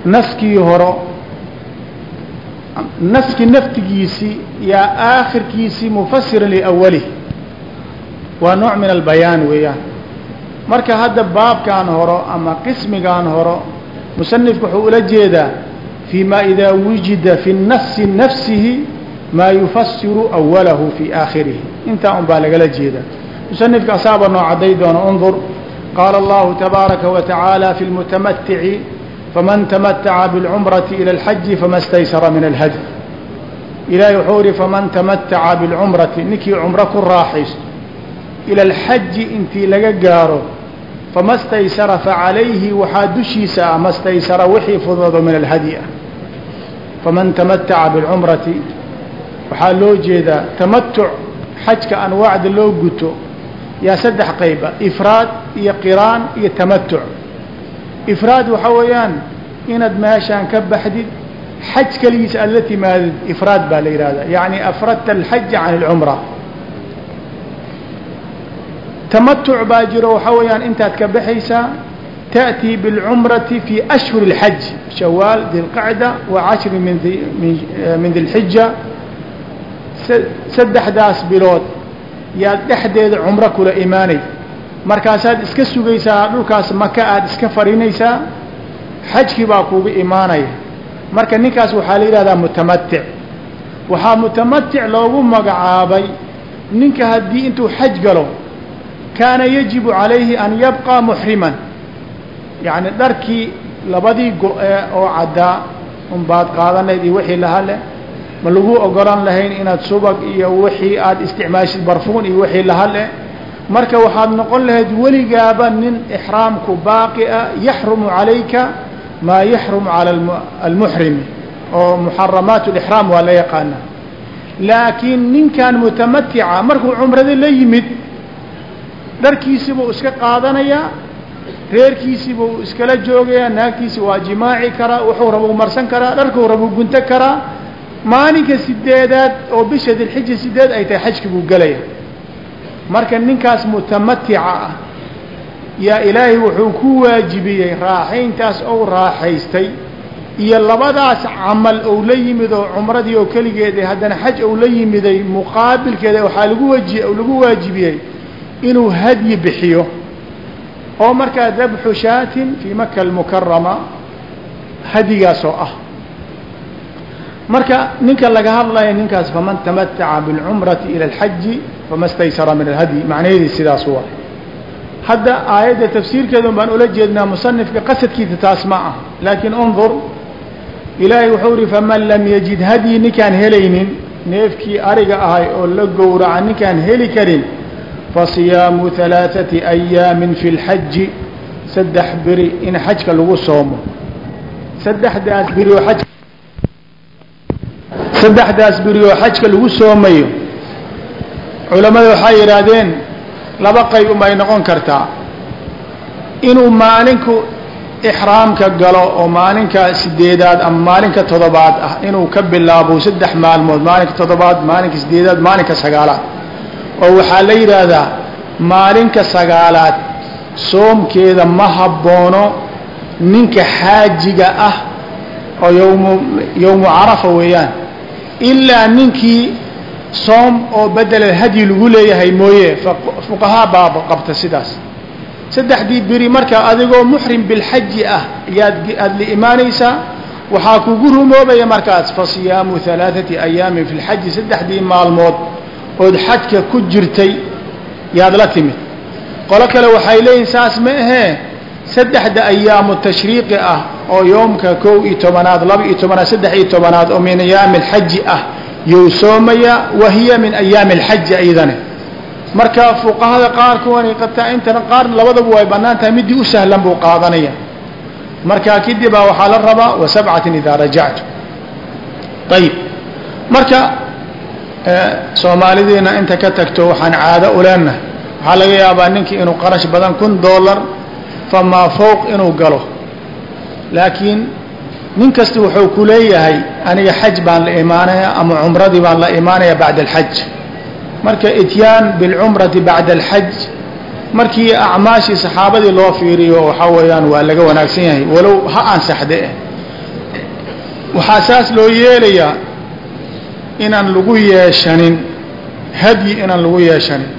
naskii horo naski naftigiisii yaa aakhirkiisii mufasira liawalih waa nooc min albayaan weeyaan marka hadda baabkan horo ama qismigan horo musanifku wuxuu ula jeedaa fii ma idaa wujida fi nasi nafsihi maa yufasiru awalahu fi aakhirihi intaa un lagala jeedaa musanifka asaaba noo cadday doona undur qaala allahu tabaaraka wa tacaala fi lmutamatici faman tamataca biاlcumrati ilى اlxaji fama staysara min alhadi ilahay wuxuu ihi faman tamataca biاlcumrati ninkii cumro ku raaxaysto ila alxaji intii laga gaaro fama staysara facalayhi waxaa dushiisa ah ma staysara wixii fudoodo min alhadyi ah faman tamataca biاlcumrati waxaa loo jeedaa tamatuc xajka anwaacda loo guto yaa saddex qayba ifraad iyo qiraan iyo tamatuc ifraad waxaa weeyaan inaad meeshaan ka baxdid xaj keligiis aad la timaadid ifraad baa la yihahda yani afradta alxaja can اlcumra tamatuc baa jiro waxaa weeyaan intaad ka baxaysaa taأtii biاlcumrati fi ashhur اlxaj shawaal dilqacda wa cashri min min dilxija saddexdaas bilood yaad dhexdeeda cumro kula imaanay markaasaad iska sugaysaa dhulkaas maka aad iska farinaysaa xajkii baa kuugu imaanaya. Marka ninkaas waxaa la yidhahdaa mutamatic. Waxaa mutamatic loogu magacaabay ninka haddii intuu xaj galo kaana yajibu calayhi an yabqa muxriman yacni dharkii labadii go-e oo caddaa unbaad qaadanayd iyo wixii lahale ma lagu ogolan lahayn inaad subag iyo wixii aad isticmaashid barfuun iyo wixii lahale marka waxaad noqon lahayd weligaaba nin ixraamku baaqi a yaxrumu calayka maa yaxrumu cala almuxrimi oo muxaramaat lixraam waa la yaqaana. Laakiin ninkan mutamatica markuu cumrada la yimid dharkiisibuu iska qaadanayaa reerkiisibuu iskala joogayaa naagtiisi waa jimaaci karaa wuxuu rabuu marsan karaa dharkuu rabuu gunto karaa. Maalinka sideedaad oo bisha dilxija sideed ay tahay xajki buu gelaya marka ninkaas mutamatica ah yaa ilaahay wuxuu ku waajibiyey raaxayntaas ou raaxaystay iyo labadaas camal ou la yimid oo cumradii oo keligeeda haddana xaj ou la yimiday muqaabilkeeda waxaa lagu waji lagu waajibiyey inuu hadyi bixiyo. Oo markaa dabxu shaatin fii maka almukarama hadyigaasoo ah. Marka ninka laga hadlaya ninkaas faman tamataca bilcumrati ila alxaji fama staysara min alhadyi macnaheedii sidaas waa hadda aayadda tafsiirkeedun baan ula jeednaa musanifka qasadkiisa taas ma ah laakiin undur ilaahay wuxuu ihi faman lam yajid hadyi ninkaan helaynin neefkii ariga ahay oo la gowraca ninkaan heli karin fasiyaamu ثalaaثati أyaamin fi اlxaji saddex beri in xajka lagu soomo saddexdaas beri oo aj saddexdaas beri oo xajka lagu soomayo culammada waxay yidhaahdeen laba qayb umay noqon kartaa. Inuu maalinku ixraamka galo oo maalinka sideedaad ama maalinka toddobaad ah inuu ka bilaabo saddex maalmood maalinka toddobaad maalinka sideedaad maalinka sagaalaad. Oo waxaa la yidhaahdaa maalinka sagaalaad soomkeeda ma habboono ninka xaajiga ah oo yowmu yowmu carafa weeyaan ilaa ninkii soom oo bedeled hadyi lagu leeyahay mooye. Fuqahaa baa qabta sidaas. Saddexdii beri marka adigoo muxrim bilxaji ah yaad aada la imaanaysaa waxaa kugu rumoobaya markaas fa siyaamu halaaثati ayaamin fi lxaji saddexdii maalmood ood xajka ku jirtay yaad la timid. Qolo kale waxay leeyihiin saas ma ahee saddexda ayaamu tashriiqi ah oo yoomka kow iyo tobanaad laba iyo tobanaad saddex iyo tobanaad oo min ayaami alxaji ah you soomaya wa hiya min ayaami alxaji aydane marka fuqahada qaar kuwani qataa intana qaarna labadaba way bannaan tahay midii u sahlan buu qaadanaya. Marka kadibaa waxaa la rabaa wa idaa rajactu. Ayib marka soomaalidiina inta ka tagto waxaan caado u waxaa laga yaabaa ninkii inuu qarash badan kun dollar famaa fowq inuu galo. Laakiin nin kasta wuxuu ku leeyahay aniga xaj baan la imaanaya ama cumradii baan la imaanaya bacda alxaj. Marka ityaan bilcumrati bacda alxaj markii acmaashii saxaabadii loo fiiriyo waxaa weeyaan waa laga wanaagsan yahay walow ha ansaxde eh. Waxaa saas loo yeelayaa inaan lagu yeeshanin hadyi inaan lagu yeeshanin.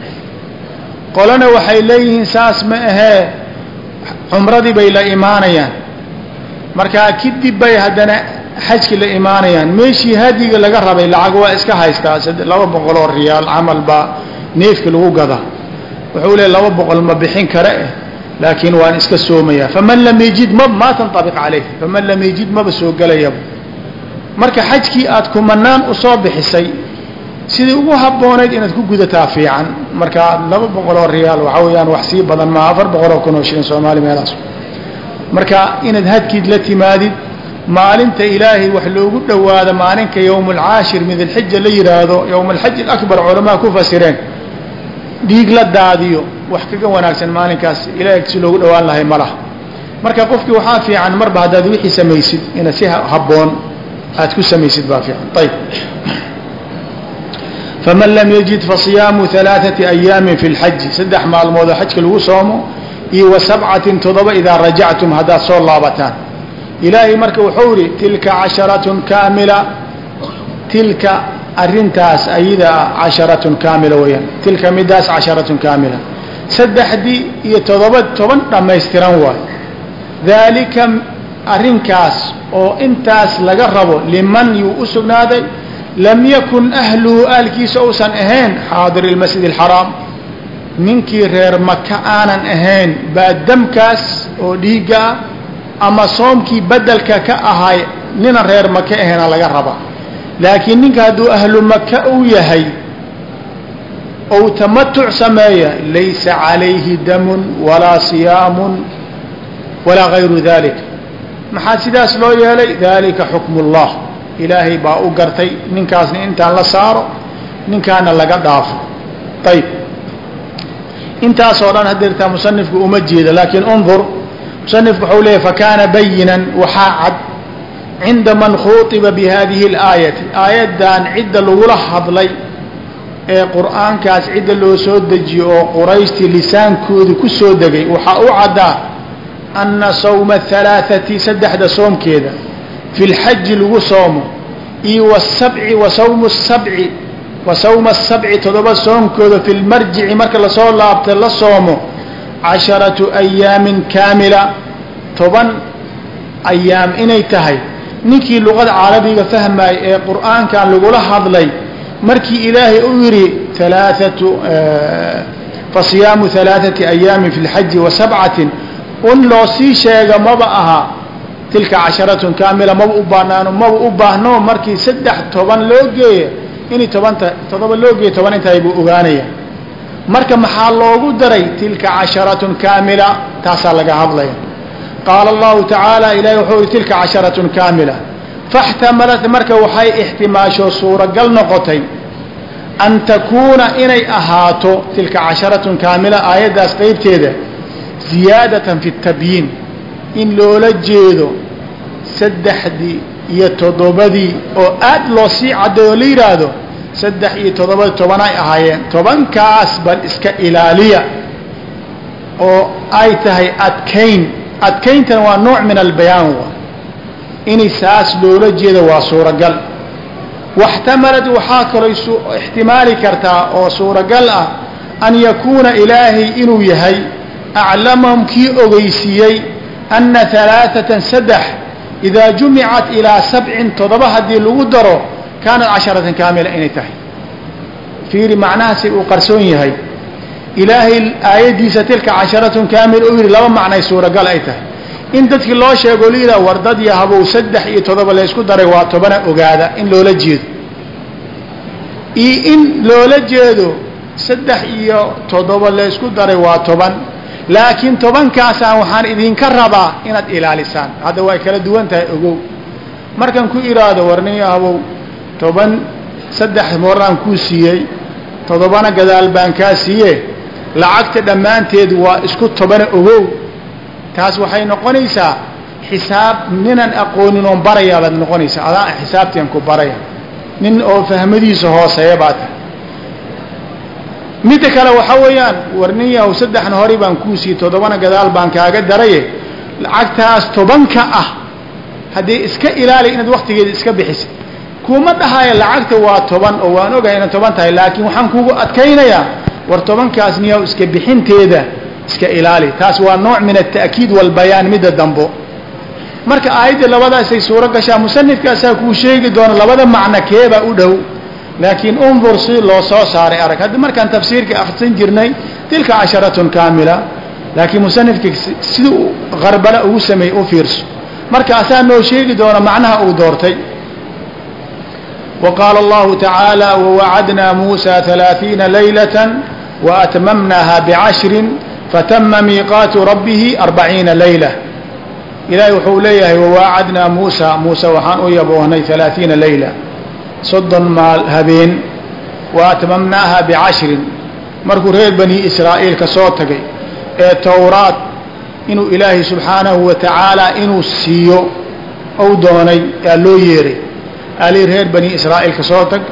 Qolana waxay leeyihiin saas ma ahee cumradii bay la imaanayaan markaa kadib bay haddana xajki la imaanayaan. Meeshii hadyiga laga rabay lacag waa iska haystaa laba boqol oo riyaal camal baa neefki lagu gadaa. Wuxuu leey laba boqol ma bixin kare eh laakiin waan iska soomayaa. Faman lam yajid ma maa tanطabiq calayh. Faman lam yajid maba soo gelayaba marka xajkii aad kumanaan u soo bixisay sidii ugu habboonayd inaad ku gudataa fiican. Marka laba boqol oo riyaal waxaa weeyaan wax sii badan maa afar boqol oo kun oo shilin soomaali meelaas marka inaad hadkiid la timaadid maalinta ilaahay wax loogu dhowaado maalinka yowm midilxija la yidhaahdo yowm alxaji culamaa ku fasireen. Dhiig la daadiyo wax kaga wanaagsan maalinkaas ilahay loogu dhowaan lahay ma marka qofkii waxaa fiican marba haddaad wixii samaysid inaad si habboon aad ku samaysid baa fiican. Ayb faman lam yajid fasiyaamu alaaثati ayaamin fi lxaji saddex maalmoodoo xajka lagu soomo iyo wa sabcatin toddoba idaa rajactum haddaad soo laabataan. Ilaahay marka wuxuu ihi tilka casharatun kaamila. Tilka arintaas ayada casharatun kaamila weyaan tilka midaas casharatun kaamila. Saddexdii iyo todoba toban dhammaystiran waay. Daalika arrinkaas oo intaas laga rabo liman yuu u sugnaaday lam yakun ahluhu ahlkiisa uusan ahayn xaadir ilmasjid alxaraam ninkii reer maka aanan ahayn baa damkaas oo dhiigga ah ama soomkii bedelka ka ahay ninan reer maka ahayna laga rabaa. Laakiin ninka hadduu ahlu maka uu yahay ou tamatuc sameeya laysa calayhi damun walaa siyaamun walaa gayru dalik maxaa sidaas loo yeelay? Dalika xukm ullah ilaahay baa u gartay ninkaasna intaan la saaro ninkaana laga dhaafo. Ayb intaasoo dhan hadeertaa musanifku uma jeeda laakiin undur musanifku waxau leeyahy fakaana bayinan waxaa cad cinda man khuuطiba bihadihi اlaayati aayaddan cidda lagula hadlay ee qur'aankaas cidda loo soo dejiyo oo qurayshtii lisaankooda ku soo degay waxaa u caddaa ana sawma halaaثati saddexda soomkeeda fi lxaji lagu soomo iyo wsabci wa sawmu sabci wa sawma asabci toddoba soomkooda fi lmarjici marka la soo laabta la soomo casharatu ayaamin kaamila toban ayaam inay tahay. Ninkii luqada carabiga fahmay ee qur'aankan lagula hadlay markii ilaahay u yidhi alaaatu fasiyaamu alaaثati ayaami fi lxaji wa sabcatin un loo sii sheega maba aha tilka casharatun kaamila maba u baanaano maba u baahno markii saddex toban loo geeya inay tobanta toddoba loo geeya toban intahay buu ogaanaya. Marka maxaa loogu daray? Tilka casharatun kaamila taasaa laga hadlaya qaala allahu tacaala ilahi wuxuu yihi tilka casharatun kaamila. Faxtamalat marka waxay ixtimaasho suuragal noqotay an takuuna inay ahaato tilka casharatun kaamila aayaddaas qeybteeda ziyaadatan fi tabyiin in loola jeedo saddexdii iyo toddobadii oo aad loo sii cadday oo la yidhaahdo saddex iyo toddobadii tobanay ahaayeen. Tobankaas bal iska ilaaliya oo ay tahay adkayn. Adkayntana waa nooc min albayaan inay saas loola jeedo waa suuragal. Waxtamalad waxaa kaloo ixtimaali kartaa oo suuragal ah an yakuuna ilaahay inuu yahay aclamahum kii ogeysiiyey ana alaaثatan saddex idaa jumicat ilaa sabcin toddoba haddii lagu daro kaanat casharatan kaamila inay tahay fiiri macnahaasi uu qarsoon yahay ilaahay aayaddiisa tilka casharatun kaamil u yidhi laba macnay suuragal ay tahay in dadkii loo sheego la yidhaha war dad yahabow saddex iyo toddoba laysku daray waa tobana ogaada in loola jeedo iyo in loola jeedo saddex iyo toddoba laysku daray waa toban laakiin tobankaasaan waxaan idinka rabaa inaad ilaalisaan. Hadda way kala duwan tahay ogow. Markan ku idhaahdo war nin yahabow toban saddex moraan kuu siiyey toddobana gadaal baan kaa siiye lacagta dhammaanteed waa isku tobana ogow. Taas waxay noqonaysaa xisaab ninan aqoonin oon barayaa baad noqonaysaa. Adaa xisaabteen ku baraya. Nin oo fahmadiisa hooseeya baa tahay midda kale waxa weeyaan war nin yahow saddexna hori baan kuu siiyey toddobana gadaal baan kaaga daraye. Lacagtaas tobanka ah haddii iska ilaali inaad waktigeeda iska bixisid kuma dhahayo lacagta waa toban oo waan ogahay inay toban tahay laakiin waxaan kugu adkaynayaa war tobankaas niyaw iska bixinteeda iska ilaali. Taas waa nooc min alta'kiid walbayaan midda dambo. Marka aayadda labadaasay suuro gashaa musanifkaasaa kuu sheegi doona labada macno keebaa u dhow laakiin undur si loo soo saaray arag haddi markaan tafsiirka akrisan jirnay tilka casharatun kaamila laakiin musanifka sida uu qarbala ugu sameeyey u fiirso markaasaa noo sheegi doona macnaha uu doortay وqاaل الله تعالى ووعدنا موسى ثaلاaثيiن ليلة وأتممناها بعشر فتم ميقاaت ربه أربعيiنa ليلة ilahay wuxuu leeyahay وواacadnaa موسى muسى waxaan u yaboohnay ثaلاaثيiنa ليلة soddon maal habeen wa atmamnaaha bicashrin markuu reer bani israa'iil ka soo tagay ee towraad inuu ilaahay subxaanahu wa tacaala inuu siiyo ou doonay yaa loo yeeray. Ali reer bani israa'iil ka soo tag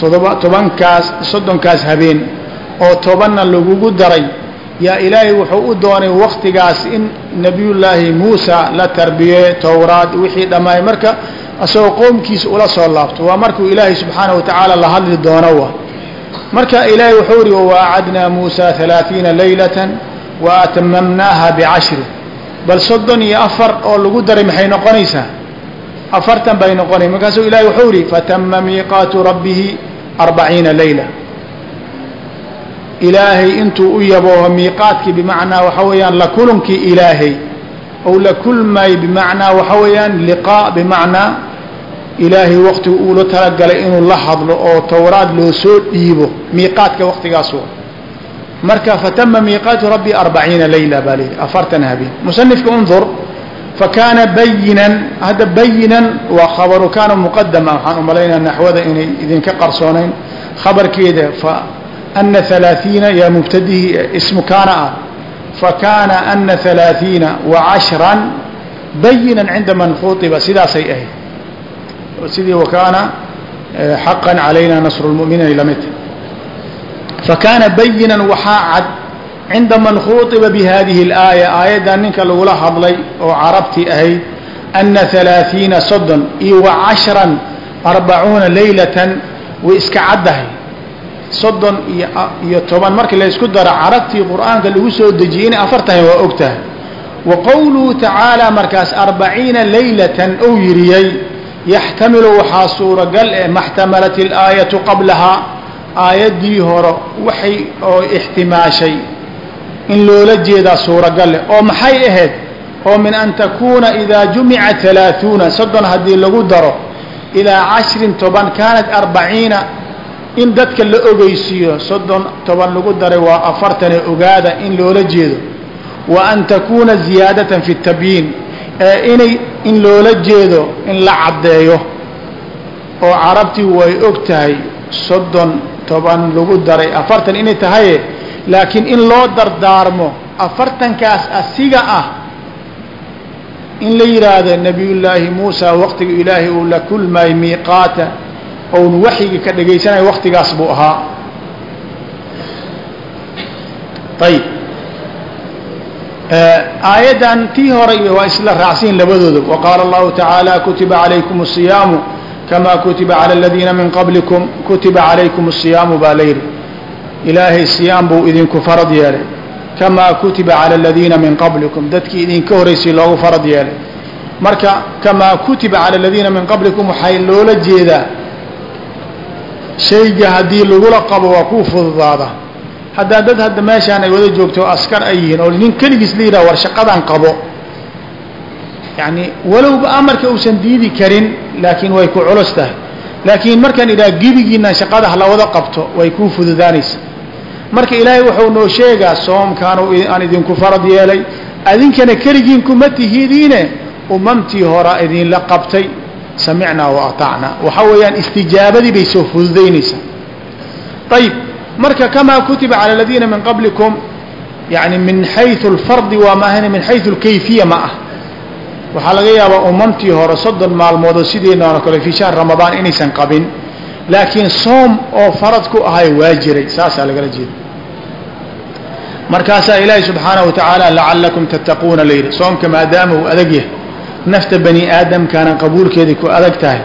todoba tobankaas soddonkaas habeen oo tobanna lagugu daray yaa ilaahay wuxuu u doonay waktigaas in nebiyullaahi muusa la tarbiyee towraad wixii dhammaay. Marka asagoo qoomkiisa ula soo laabto. Waa markuu ilaahay subxaana wa tacaala la hadli doono wa. Marka ilaahay wuxuu ihi wawaacadnaa muusa halaaثiina laylatan wa atamamnaaha bicashri bal soddon iyo afar oo lagu daray maxay noqonaysaa? Afartan bay noqonay markaasuu ilahi wuxuu ihi fatama miiqaatu rabbihi arbaciina layla. Ilaahay intuu u yabooho miiqaadkii bimacnaa waxa weeyaan la kulankii ilaahay ou la kulmay bimacnaa waxa weeyaan liqaa bimacnaa ilaahay waktigu uula talagalay inuu la hadlo oo towraad loo soo dhiibo miiqaadka waktigaas marka fatama miiqaatu rabbi arbaciina layla baa layidhi afartan habeen. Musanifka undur fakaana bayinan hadda bayinan waa khabaru kaana muqadama waxaan umalaynaa naxwada inay idinka qarsoonayn. Khabarkeeda fa ana halaaثiina yaa mubtadihi ismu kaana ah. Fakaana ana halaaثiina wacashran bayinan cinda man khuiba sidaasay ahayd sidii wakaana xaqan calayna nasru lmuminiin la mid fakaana bayinan waxaa cad cinda man khuiba bihadihi اlaaya aayaddan ninka lagula hadlay oo carabtii ahayd ana halaaثiina soddon iyo wacashran arbacuuna laylatan way iska caddahay. Soddon iyo iyo toban markii la daro carabtii qur'aanka lagu soo dejiyey inay afar tahay waa og tahay wa qowluhu tacaala markaas arbaciina laylatan ou yiriyey yaxtamilu waxaa suuragal eh maxtamalat ilaayatu qablahaa aayaddii hore waxay oo ixtimaashay in loola jeedaa suuragal leh oo maxay ahayd oo min an takuuna idaa jumica halaaثuuna soddon haddii lagu daro ilaa cashrin toban kaanat arbaciina in dadka la ogeysiiyo soddon toban lagu daray waa afartane ogaada in loola jeedo. Wa an takuuna ziyaadatan fi tabyiin ee inay in loola jeedo in la caddeeyo oo carabtii way og tahay soddon toban lagu daray afartan inay tahaye laakiin in loo dardaarmo afartankaas asiga ah in la yidhaahdo nabiyullaahi muusa waqtiga ilaahay uu la kulmay miiqaata oun waxyiga ka dhagaysanayo waqtigaas buu ahaa. Ayib Eh, aayaddan tii horayba waa isla raacsiin labadooda waqaala allahu tacaala kutiba calaykum asiyaamu kama kutiba cala aladiina min qablikum kutiba calaykum asiyaamu baa layidhi ilaahay siyaam buu idinku farad yeelay. Kama kutiba cala aladiina min qablikum dadkii idinka horeysay loogu farad yeelay. Marka kamaa kutiba cala aladiina min qablikum waxay loola jeedaa shayga haddii lagula qabo waa kuu fududaada haddaa dad hadda meeshaan ay wada joogto askar ay yihiin oo nin keligiis la yidhaha war shaqadan qabo. Yani walowba amarka uusan diidi karin laakiin way ku culus tahay. Laakiin markaan idhaha gibigiina shaqada halawada qabto way kuu fududaanaysa marka ilaahay wuxuu noo sheegaa soomkaan aan idinku farad yeelay. Adinkana keligiin kuma tihidiine. Umamtii hora idinla qabtay. Samicnaa wa aطacnaa waxa weeyaan istijaabadii bay soo fududaynaysaa. Ayib marka kamaa kutiba cala aladiina min qablikum yani min xayu alfardi waa maahan min xayu alkayfiya ma ah. Waxaa laga yaabaa umantii hore soddon maalmoodoo sideenaano kale fii shahr ramadaan inaysan qabin laakiin soom oo farad ku ahay waa jiray saasaa lagala jeeda markaasaa ilaahay subxaanaه wa tacaala lacallakum tattaquuna la yidhi soomka maadaama uu adag yahay nafta bani aadamkaana qabuulkeeday ku adag tahay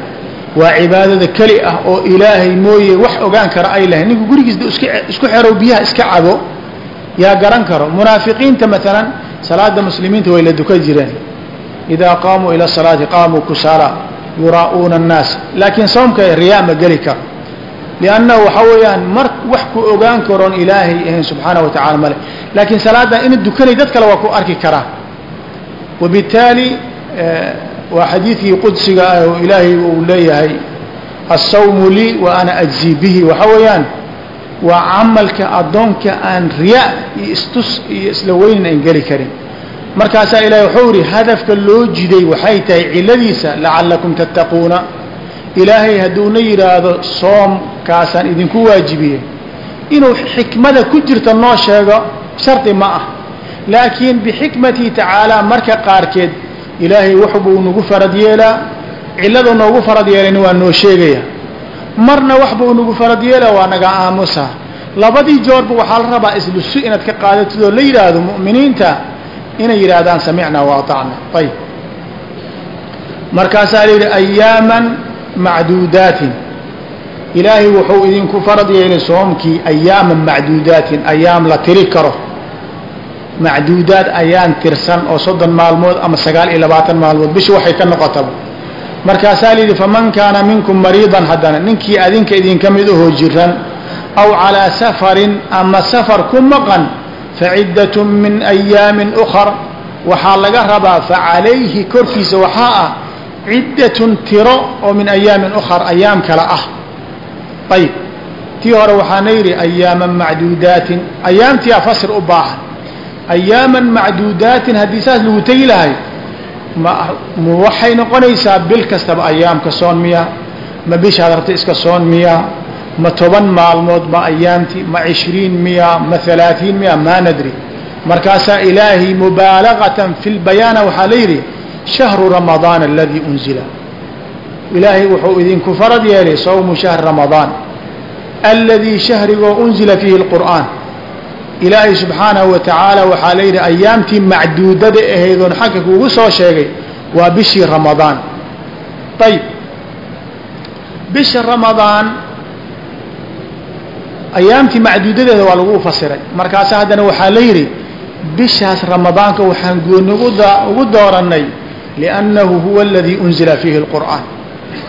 waa cibaadada keli ah oo ilaahay mooye wax ogaan kara ay lahayn. Ninku gurigiisda isku xerow biyaha iska cabo yaa garan karo. Munaafiqiinta maalan salaada muslimiinta way la dukan jireen. Idaa qaamuu ila salaati qaamuu kusaala yuraa'uuna annaas. Laakiin soomka riyaa ma geli karo. Liannahu waxaa weeyaan mar wax ku ogaan karoon ilaahay ahayn subxaana wa tacala male laakiin salaaddan ina dukanay dad kale waa ku arki karaa. Wabittaali waa xadiidkii qudsiga ah oo ilaahay uu leeyahay asawmu lii wa ana ajzii bihi. Waxa weeyaan waa camalka addoonka aan riyaa iyo istus iyo isla weynin aan geli karin. Markaasaa ilahay wuxuu yihi hadafka loo jiday waxay tahay ciladiisa lacalakum tattaquuna. Ilaahay hadduuna yidhaahdo soomkaasaan idinku waajibiyey. Inuu xikmada ku jirta noo sheego shardi ma ah. Laakiin bixikmatihi tacaalaa marka qaarkeed ilaahay waxbuu nagu farad yeelaa cilladu noogu farad yeelayna waa noo sheegaya. Marna waxbuu nagu farad yeelaa waa naga aamusa labadii joorba waxaa la rabaa islusu inaad ka qaadatid oo la yidhaahdo mu'miniinta inay yidhaahdaan samicnaa wa aطacna ayb markaasaa la yidhi ayaaman macduudaatin. Ilaahay wuxuu idinku farad yeelay soomkii ayaaman macduudaatin. Ayaam la tiri karo macduudaad ayaan tirsan oo soddon maalmood ama sagaal iyo labaatan maalmood bishi waxay ka noqotaba. Markaasaa layidhi faman kaana minkum mariidan haddana ninkii adinka idinka mid ahoo jiran aw calaa safarin ama safar ku maqan faciddatun min ayaamin ukar waxaa laga rabaa facalayhi korkiisa waxaa ah ciddatun tiro oo min ayaamin ukar ayaam kale ah. Ayib. Tii hore waxaana yidhi ayaaman macduudaatin ayaamtiyaa fasir u baahan ayaaman macduudaatin haddii saas lagu tegi lahay ma waxay noqonaysaa bil kastaba ayaamka soon miya ma bishaad rabta iska soon miya ma toban maalmood ma ayaamtii ma cishriin miya ma halaaثiin miya maa nadri markaasaa ilaahay mubaalagatan fi lbayaana waxaa la yidhi shahru ramadaan aladii unzila ilaahay wuxuu idinku farad yeelay sawmu shahri ramadaan aladii shahrigoo unzila fiihi اlqur'aan ilaahay subxaanahu wa tacaala waxaa la yidhi ayaamtii macduudada ahaydoon xagga kugu soo sheegay waa bishii ramadaan. Ayb bisha ramadaan ayaamtii macduudadeeda waa lagu fasiray. Markaasa haddana waxaa la yidhi bishaas ramadaanka waxaan gooni ugu dooranay liannahu huwa aladii unzila fiihi اlqur'aan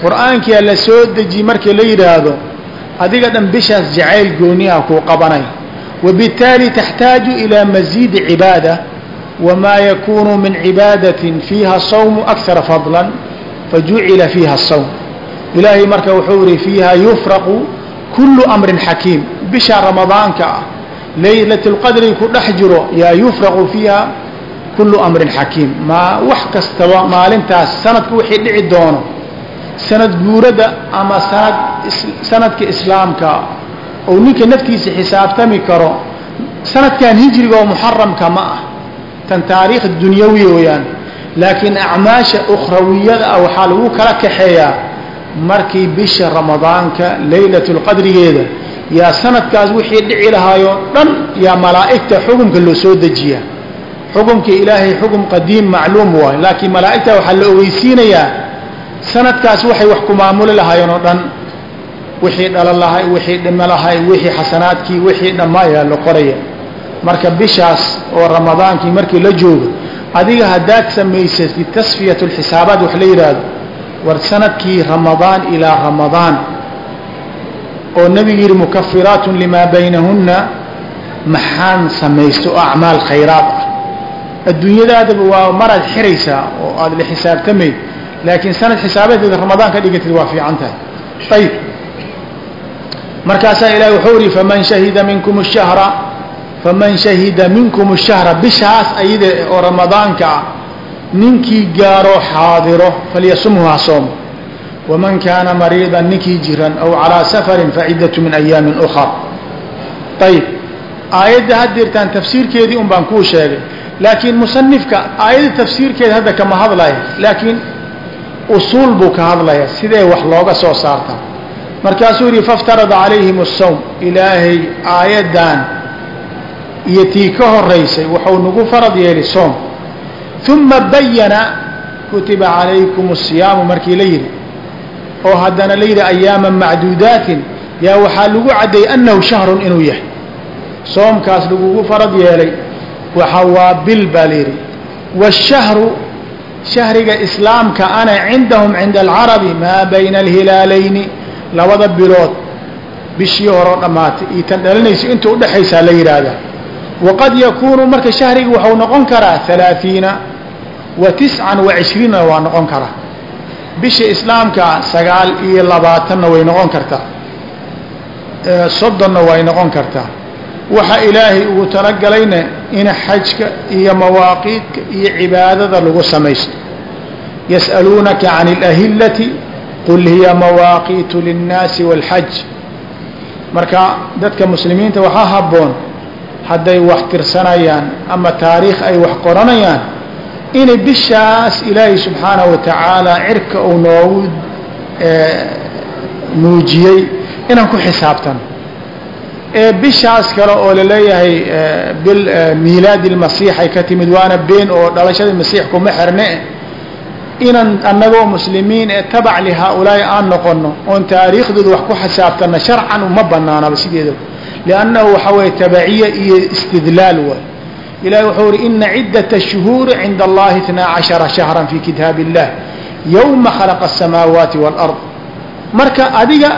qur'aankia la soo dejiyey markii la yidhaahdo adiga dhan bishaas jacayl gooniha kuu qabanay وبالتالي تحتاج إلى مزيد عبادة وما يكون من عبادة فيها الصوم أكثر فضلا فجعل فيها الصوم إلهي مركا وحوري فيها يفرق كل أمر حكيم بشهر رمضان كا ليلة القدر كل أحجره يا يفرق فيها كل أمر حكيم ما وحك استوى ما لنتا سنة وحي دعي دونه سنة جوردة أما سنة سنة كإسلام oo ninka naftiisa xisaabtami karo sanadkan hijriga oo muxaramka ma ah. Tan taariikh dunyawiya weyaan laakiin acmaasha ukhrawiyada ah waxaa lagu kala kaxeeyaa markii bisha ramadaanka laylat lqadrigeeda yaa sanadkaas wixii dhici lahaayoo dhan yaa malaa'igta xukumka loo soo dejiyaa. Xukumka ilaahay xukum qadiim macluum waayo laakiin malaa'igta waxaa la ogeysiinayaa sanadkaas waxay wax ku maamuli lahaayeen oo dhan wixii dhalan lahay wixii dhimo lahay wixii xasanaadkii wixii dhamaayaa la qoraya. Marka bishaas oo ramadaankii markii la joogo adiga haddaad samaysatid tasfiyat lxisaabaat wax la yidhaahdo war sannadkii ramadaan ilaa ramadaan oo nebigu yihi mukafiraat limaa baynahunna maxaan samaysto acmaal khayraad ah. Adduunyadaadaba waa maraad xiraysaa oo aada la xisaabtamayd laakiin sanad xisaabadeeda ramadaan ka dhigatid waa fiican tahay. Ayib markaasaa ilahi wuxuu ihi faman shahida minkum الshahra faman shahida minkum الshahra bishaas ayada oo ramadaanka ah ninkii gaaro xaadiro falyasumhu ha soom waman kaana mariida ninkii jiran aw calىa safarin facidaة min ayaami أkar ayib aayadda haddeertaan tafsiirkeedii un baan kuu sheegay laakiin musanifka aayadda tafsiirkeeda hadda kama hadlaya laakiin usuul buu ka hadlaya sidee wax looga soo saarta markaasuu yidhi faftarada calayhim asawm ilaahay aayaddan iyo tii ka horaysay wuxuu nagu farad yeeli soom. Uma bayana kutiba calaykum asiyaamu markii la yidhi oo haddana la yidhi ayaama macduudaatin. Yaa waxaa lagu cadday annahu shahrun inuu yahay. Soomkaas lagugu farad yeelay waxa waa bil baa la yidhi. Washahru shahriga islaamka ana cindahum cinda alcarabi maa bayna alhilaalayni labada bilood bishii horeo dhammaatay iyo tan dhalinayso inta udhexaysaa la yidhaahdaa waqad yakuunu marka shahriga waxau noqon karaa halaaثiina wa tiscan wa cishriinna waa noqon karaa. Bisha islaamka sagaal iyo labaatanna way noqon kartaa. Soddonna way noqon kartaa. Waxa ilaahay ugu talagalayna in xajka iyo mawaaqiidka iyo cibaadada lagu samaysto. Yas'aluunaka can اlahilati qul hiya mawaaqiitu linnaasi wاlxaj marka dadka muslimiinta waxaa habboon hadday wax tirsanayaan ama taariikh ay wax qoranayaan inay bishaas ilaahay subxaanaه wa tacaala cirka uu noogu muujiyey inaan ku xisaabtano ee bishaas kale oo laleeyahay bil miilaadi اlmasiix ay ka timid waana been oo dhalashadii masiix kuma xerne inaan annagoo muslimiin ee tabac lihaa-ulaahi aan noqono oon taariikhdooda wax ku xisaabtana sharcan uma banaanaba sideedaba liannahu waxa weeye tabaciya iyo istidlaal waay ilahi wuxuu ihi ina ciddata shuhuuri cinda allahi itnaa cashara shahran fi kitaab illah yowma khalaqa asamaawaati waalard marka adiga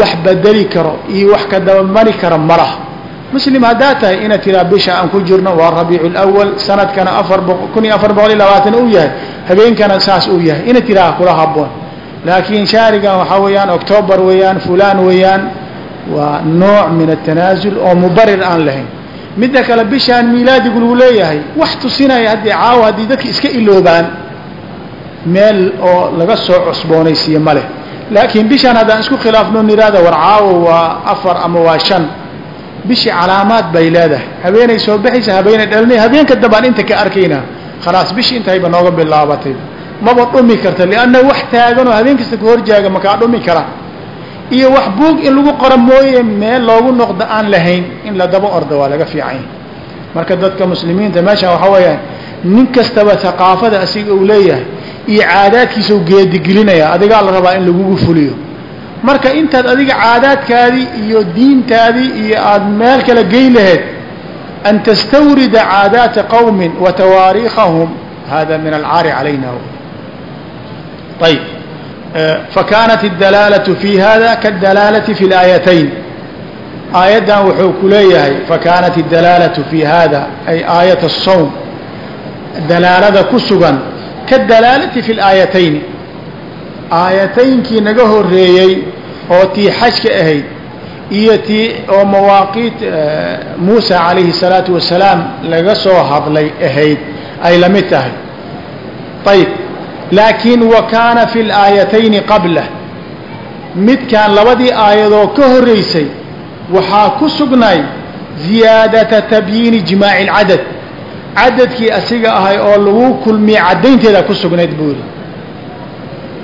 wax bedeli karo iyo wax ka dabamari kara malaha muslim haddaa tahay inaad tiraa bisha aan ku jirno waa rabiicu lwal sanadkana kun iyo afar boqol iyo labaatan uu yahay habeenkana saas uu yahay. Inaad tiraa kula haboon laakiin shaarigan waxaa weeyaan octoobar weeyaan fulaan weeyaan waa nooc min atanaasul oo mubarir aan lahayn. Midda kale bishaan miilaadigu lagu leeyahay wax tusinaya haddii caawa haddii dadka iska iloobaan meel oo laga soo cusboonaysiiye ma leh. Laakiin bishaan haddaan isku khilaafno niraada war caawo waa afar ama waa shan bishii calaamaad bay leedahay. Habeenay soo baxaysa habeenay dhalinay habeenka dambaan inta ka arkaynaa khalaas bishii intayba nooga bilaabatay. Maba dhumi karta lianna wax taaganoo habeen kasta ka horjaaga makaa dhumi kara. Iyo wax buug in lagu qoro mooye meel loogu noqdo aan lahayn in la daba ordo waa laga fiican yahay. Marka dadka muslimiinta meeshaan waxaa weeyaan nin kastaba haqaafada asiga uu leeyahay iyo caadaadkiisa u geedigelinaya adigaa la rabaa in lagugu fuliyo marka intaad adiga caadaadkaadii iyo diintaadii iyo aada meel kale gey laheyd an tastawrida caadaata qowmi wa tawaariikhahum hada min alcaari calayna ayb fakaanat اdalaalatu fi hada kaadalaalati fi اlaayatayn aayaddan wuxuu ku leeyahay fakaanat اdalaalatu fi hada ay aayat الsawm dalaalada ku sugan kadalaalati fi اlaayatayni aayataynkii naga horeeyey oo tii xajka ahayd iyo tii oo mawaaqiit muusa calayhi الsalaatu wasalaam laga soo hadlay ahayd ay la mid tahay ayb laakiin wa kaana fi اlaayatayni qablah midkaan labadii aayadoo ka horeysay waxaa ku sugnay ziyaadata tabyiini jimaaci اlcadad cadadkii asiga ahay oo lagu kulmiyey caddaynteeda ku sugnayd buu yihi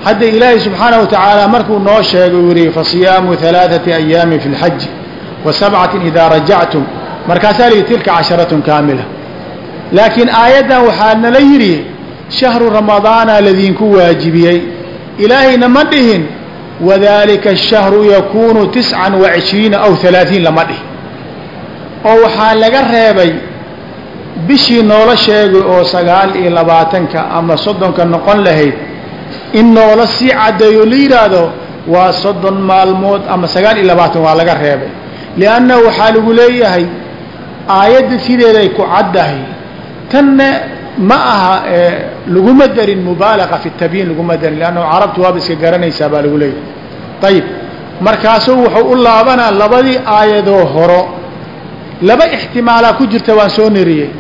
hadda ilaahay subxaanaه watacaala markuu noo sheegay uu yihi fasiyaamu ثalaaثaةi ayaami fi اlxaji wa sabcati idaa rajactum markaasaa lihi tilka casharatun kaamila laakiin aayaddan waxaa nala yidhi shahru ramadaana ladinku waajibiyey ilaahayna ma dhihin wadalika الshahru yakunu tiscan وacishriina aw ثalaaثiin lama dhihin oo waxaa laga reebay bishii noola sheegay oo sagaal iyo labaatanka ama soddonka noqon lahayd in noola sii caddeeyo la yidhaahdo waa soddon maalmood ama sagaal iyo labaatan waa laga reebay. Liannahu waxaa lagu leeyahay aayadda sideeday ku caddahay tanna ma aha laguma darin mubaalaqa fi tabyiin laguma darin liannahu carabtu waaba iska garanaysaa baa lagu leeyahay. Ayib markaasuu wuxuu u laabanaa labadii aayadoo horo. Laba ixtimaalaa ku jirta waan soo niriyey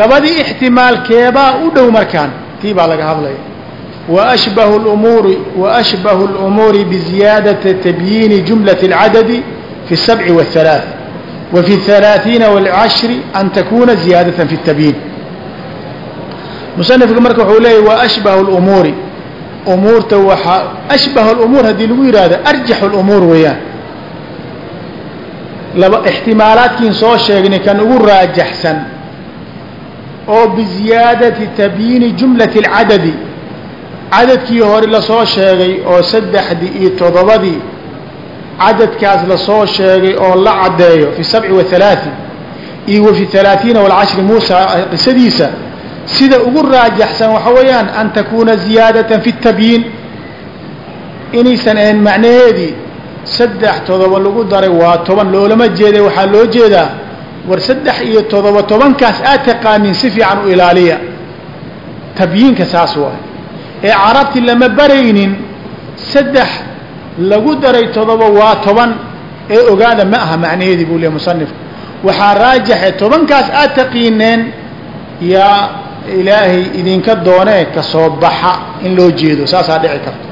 labadii ixtimaal keebaa u dhow markaan tii baa laga hadlaya وأشبه الأمور وأشبه الأمور بزيادة تبيين جملة العدد في السبع والثلاث وفي الثلاثين والعشر أن تكون زيادة في التبيين مصنف مرك وحولي وأشبه الأمور أمور توحى أشبه الأمور هذه الويرة هذا أرجح الأمور وياه لما احتمالات كين صو شيغني كان ugu راجحسن oo بزيادة تبيين جملة العدد cadadkii hore la soo sheegay oo saddexdii iyo toddobadii cadadkaas la soo sheegay oo la caddeeyo fi sabci wa halaaثin iyo wa fi halaaiina walcashri muusa qisadiisa sida ugu raajaxsan waxa weeyaan an takuuna ziyaadatan fi tabyiin. Inaysan ahayn macnaheedii saddex todoba lagu daray waa toban loolama jeeda waxaa loo jeedaa war saddex iyo todoba tobankaas aad taqaanin si fiican u ilaaliya. Tabyiinka saas waay ee carabti lama baraynin saddex lagu daray todoba waa toban ee ogaada ma aha macnaheedii buu le musanifku waxaa raajaxe tobankaas aad taqiineen yaa ilaahay idinka doonee ka soo baxa in loo jeedo saasaa dhici karta.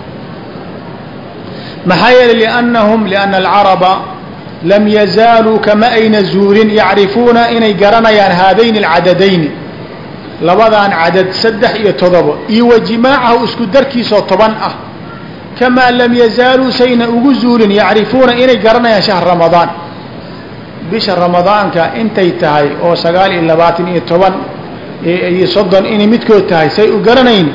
Maxaa yeelay liannahum lianna alcaraba lam yazaaluu kama ayna zuulin yacrifuuna inay garanayaan haadayni alcadadayni labadan cadad saddex iyo todobo iyo wa jimaacahu isku darkiisoo toban ah. Kamaa lam yazaaluu sayna ugu zuulin yacrifuuna inay garanayaan shahr ramadaan. Bisha ramadaanka intay tahay oo sagaal iyo labaatan iyo toban iyo soddon inay midkood tahay say u garanayn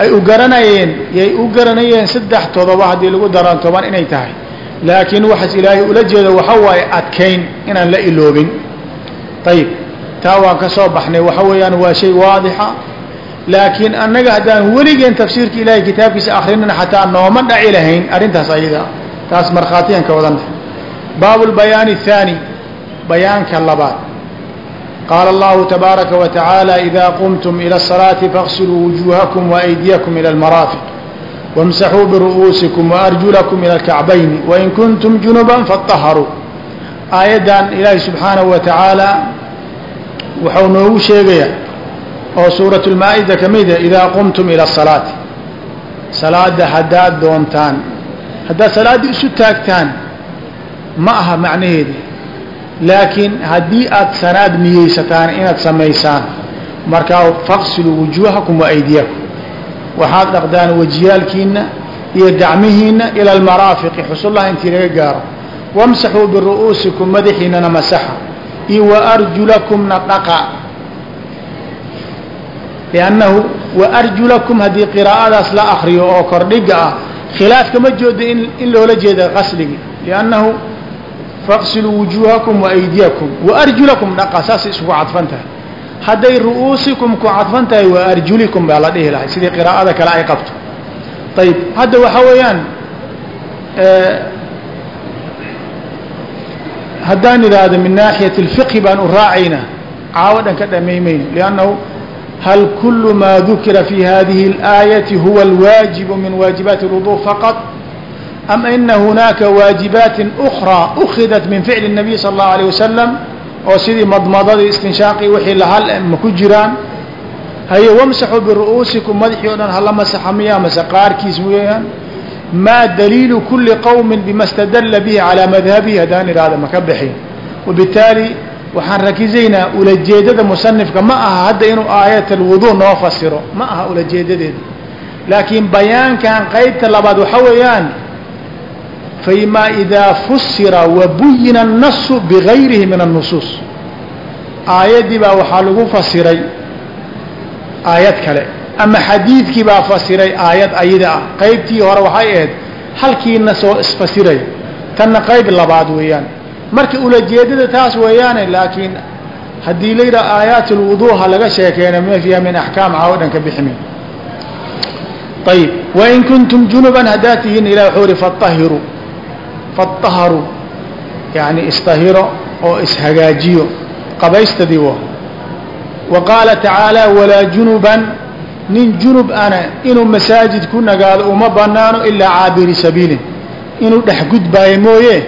ay u garanayeen yay u garanayeen saddex todoba haddii lagu daran toban inay tahay. Laakiin waxaas ilaahay ula jeeda waxa waaye adkayn inaan la iloobin. Ayib taa waan ka soo baxnay waxa weeyaan waa shay waadixa. Laakiin annaga haddaan weligeen tafsiirka ilaahay kitaabkiisa akrinana xataa nooma dhaci lahayn arrintaas ayadaa taas markhaatiyaan ka wadantahay baabu lbayaani athaani bayaanka labaad. Qaala allahu tabaaraka wa tacaala idaa qumtum ila asalaati faaqsiluu wujuuhakum waaydiyakum ila almaraafiq wamsaxuu biru'uusikum waarjulakum ila alkacbayni wain kuntum junuban faطaharuu aayaddan ilaahi subxaanahu wa tacaala wuxuu noogu sheegayaa oo suuratulmaa-ida ka mid a idaa qumtum ila asalaati salaadda haddaad doontaan haddaad salaaddii isu taagtaan ma aha macnaheedu laakiin haddii aad sanaad miyaysataan inaad samaysaan markaa faqsiluu wujuuhakum waaydiyakum waxaad dhaqdaan wejiyaalkiinna iyo gacmihiinna ila almaraafiqi xusullaha intii laga gaaro wamsaxuu biru'uusikum madaxiinnana masaxa iyo waarjulakumna dhaqa liannahu waarjulakum haddii qiraa'adaas la akriyo oo kordhiga ah khilaaf kama jooda in loola jeeda qasligii liannahu faqsiluu wujuuhakum waaydiyakum waarjulakum dhaqa saasay isugu cadfan tahay hadday ru'uusikum ku cadfan tahay wa arjulikum baa la dhihi lahay sidii qiraa'ada kale ay qabto ayib hadda waxaa weeyaan haddaan idhaahdo min naaxiyati اlfiqhi baan u raacaynaa caawo dhan ka dhamaymayno liannahu hal kulu maa dukira fi hadihi اlآayaةi huwa اlwaajibu min waajibaati اlwuضuء faqط am ina hunaaka waajibaati أkrىa ukhidat min ficli الnabiy salى الlahu عalيه wasalam oo sidii madmadadii istinshaaqii wixii lahal ma ku jiraan haye wamsaxuu biru'uusikum madaxii o dhan hala masaxa miya mase qaarkiis weeyaan maa daliilu kuli qowmin bima stadalla bihi calaa madhabihi haddaan idhaahdo maka bixin wabitaali waxaan rakizaynaa ulajeedada musanifka ma aha hadda inuu aayat alwuduu noo fasiro ma aha ulajeedadeeda laakiin bayaankan qeybta labaad waxa weeyaan fayma idaa fusira wabuyina الnasu bigayrihi min الnusuus aayaddii baa waxaa lagu fasiray aayad kale ama xadiidkii baa fasiray aayad ayada ah. Qaybtii hore waxay ahayd halkiina soo isfasiray. Tanna qayb labaad weeyaan. Marka ulajeedada taas weeyaane laakiin haddii layidha aayaat lwuduuha laga sheekeena ma fiiha min axkaam caawo dhan ka bixmin ayib wain kuntum junuban haddaad tihiin ilah wuxuu ihi faahiruu faطaharuu yani istahiro oo ishagaajiyo. Qabaystadii wa qaala tacaala walaa junuban nin junub ana inuu masaajid ku nagaado uma banaano ilaa caabiri sabiilin. Inuu dhex gudbaayo mooye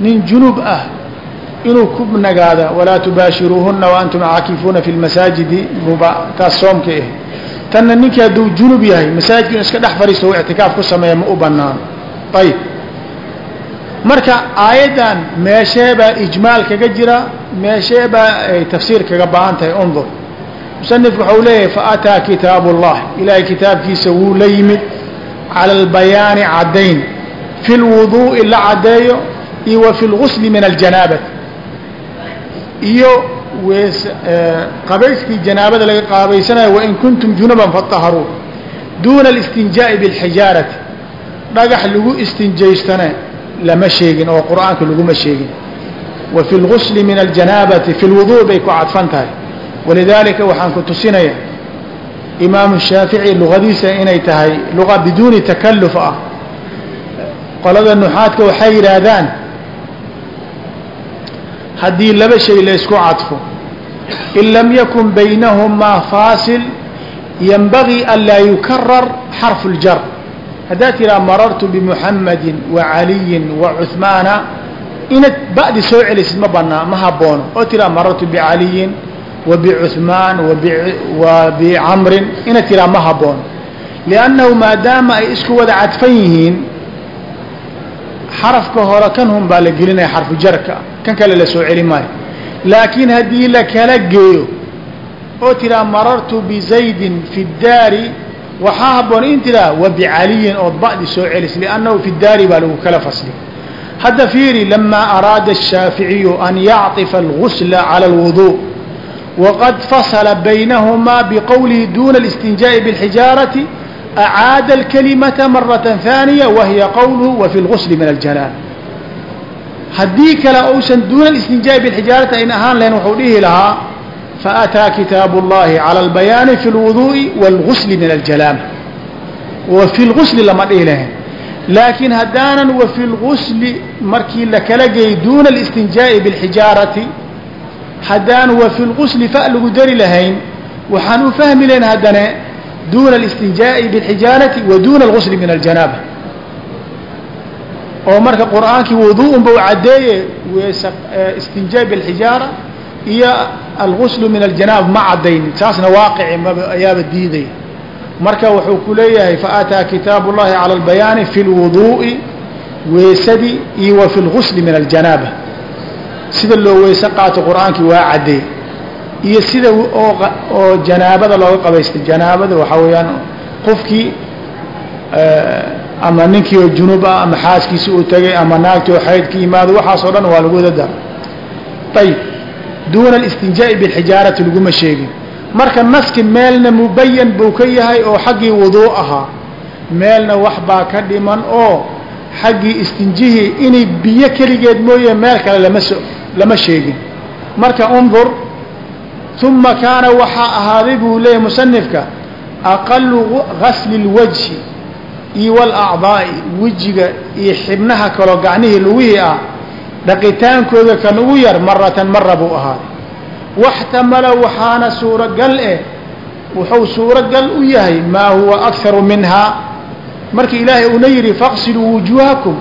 nin junub ah inuu ku nagaada walaa tubaashiruuhuna waantum caakifuuna fi lmasaajidi taas soomka ah tanna ninkii hadduu junub yahay masaajidka inu iska dhex fadhiisto u ictikaaf ku sameeya ma u banaano ayib. Marka aayaddan meeshee baa ijmaal kaga jira meeshee baa ay tafsiir kaga baahan tahay undur musanifku waxau leeyahay faataa kitaabu اllah ilaahay kitaabkiisa wuu la yimid cala albayaani caddayn fi lwuduu'i la caddeeyo iyo wa fi lgusli min aljanaabati iyo wees qabayskii janaabada laga qaabaysanayo wain kuntum junuban faطaharuu duuna اlistinjaa'i biاlxijaarati dhagax lagu istinjaystane lama sheegin oo qur'aanka laguma sheegin wa fi lgusli min aljanaabati fi lwudu' bay ku cadfan tahay walidaalika waxaan ku tusinaya imaamu shaafici luqadiisa inay tahay luqa biduuni takaluf ah qolada nuxaadka waxay yidhaahdaan haddii laba shay la isku cadfo in lam yakun baynahumaa faasil yanbagii an laa yukarar xarfu ljar haddaad tiraa marartu bimuxamadi wa caliyin wa cuhmaana inaad ba'di soo celisid ma banaa ma haboono oo tiraa marartu bicaliyin wa bicuhmaan wa bicamrin inaad tiraa ma haboono liannahu maadaama ay isku wada cadfan yihiin xarafka hore kan hun baa la gelinaya xarfu jarka kan kale la soo celi maayo laakiin haddii la kala geeyo oo tiraa marartu bizaydin fi daari waxaa haboon in tiraa wabicaliyin ood ba'di soo celis liannahu fi daari baa lagu kala fasli hadda fiiri lamaa araada الshaaficiyu an yacطifa اlgusla calى اlwudu waqad fasla baynahumaa biqowlihi duna اlistinjaaءi bاlxijaarati acaada اlkalimata maraة ثaaniya wahiya qowluhu wafi اlgusli min aljanaab haddii kale uusan duuna اlistinjaaءi bاlxijaarati ayn ahaan lahayn wuxuu dhihi lahaa faataa kitaabu اllahi calى اlbayaani fi اlwuduءi wاlgusli min aljanaaba wa fi lgusli lama dhihi lahayn laakiin haddaanan wa fi lgusli markii la kala geeyey duuna اlistinjaaءi bاlxijaarati haddaan wa fi lgusli fa lagu dari lahayn waxaan u fahmi lahayn haddana duuna اlistinjaaءi bاlxijaarati wa duuna اlgusli min aljanaaba oo marka qur'aankii wuduءun ba u caddeeye weesa istinjaa bاlxijaara iyo alguslu min aljanaab ma caddaynin taasna waaqici maba ayaaba diidaya marka wuxuu ku leeyahay faataa kitaabu اllahi calى اlbayaani fi اlwuduءi weesadii iyo wa fi اlgusli min aljanaaba sida loo weyse qaato qur'aankii waa caddeey iyo sida oo janaabada looga qabaystay. Janaabada waxaa weeyaan qofkii eh, ama ninkii oo junub ah ama xaaskiisi uu tegay ama naagtii oo xayd ka yimaado waxaasoo dhan waa lagu wadadar ayib duuna alistinjaa'i bilxijaarati laguma sheegin. Marka naski meelna mubayan buu ka yahay oo xaggii wuduu ahaa. Meelna wax baa ka dhiman oo xaggii istinjihii inay biyo keligeed mooye meel kale lama so lama sheegin. Marka undur uma kaana waxaa ahaaday buu leeyahy musanifka aqalu gasli اlwajhi iyo wاlacdaa'i wejiga iyo xibnaha kaloo gacnihii lugihii ah dhaqitaankooda kan ugu yar maratan mara buu ahaaday. Waxtamala waxaana suuragal eh wuxuu suuragal u yahay maa huwa akharu minhaa. Marka ilaahay uuna yidhi faqsiluu wujuuhakum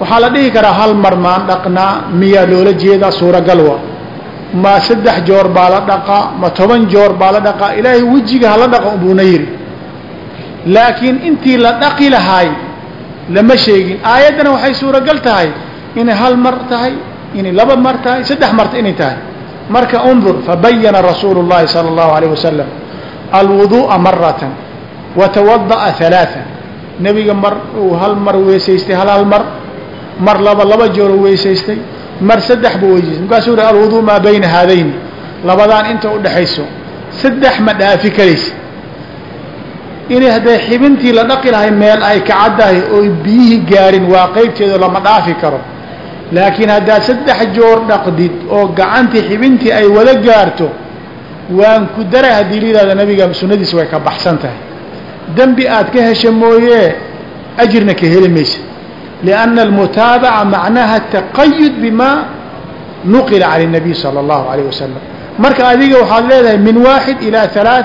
waxaa la dhihi karaa hal mar maan dhaqnaa miyaa loola jeedaa suuragal wa ma saddex joor baa la dhaqaa ma toban joor baa la dhaqaa ilaahay wejiga hala dhaqo buuna yidhi laakiin intii la dhaqi lahaay lama sheegin aayaddana waxay suuragal tahay inay hal mar tahay inay laba mar tahay saddex marta inay tahay marka undur fabayana rasuulu اllahi salى اllahu alayh wasalam alwuduu'a maratan watawada'a halaaa nebiga mar uu hal mar weysaystay hal hal mar mar laba laba joor weysaystay mar saddex buu weysaystay. Markaasuu yihi alwuduu maa bayna haadayni. Labadaan inta udhexayso saddex ma dhaafi karaysa. Inay hadday xibintii la dhaqi lahay meel ay kacaddahay oy biyihii gaarin waa qeybteeda lama dhaafi karo. Laakiin haddaad saddex joor dhaqdid oo gacantii xibintii ay wada gaarto waan ku daray haddii lidaada nabiga sunnadiisa way ka baxsan tahay. Dembi aad ka hesha mooyee ajirna ka heli maysa lianna almutaabaca macnaha ataqayud bima nuqila can الnabiy salى اllahu alayh wasalam marka adiga waxaad leedahay min waaxid ilaa halaaa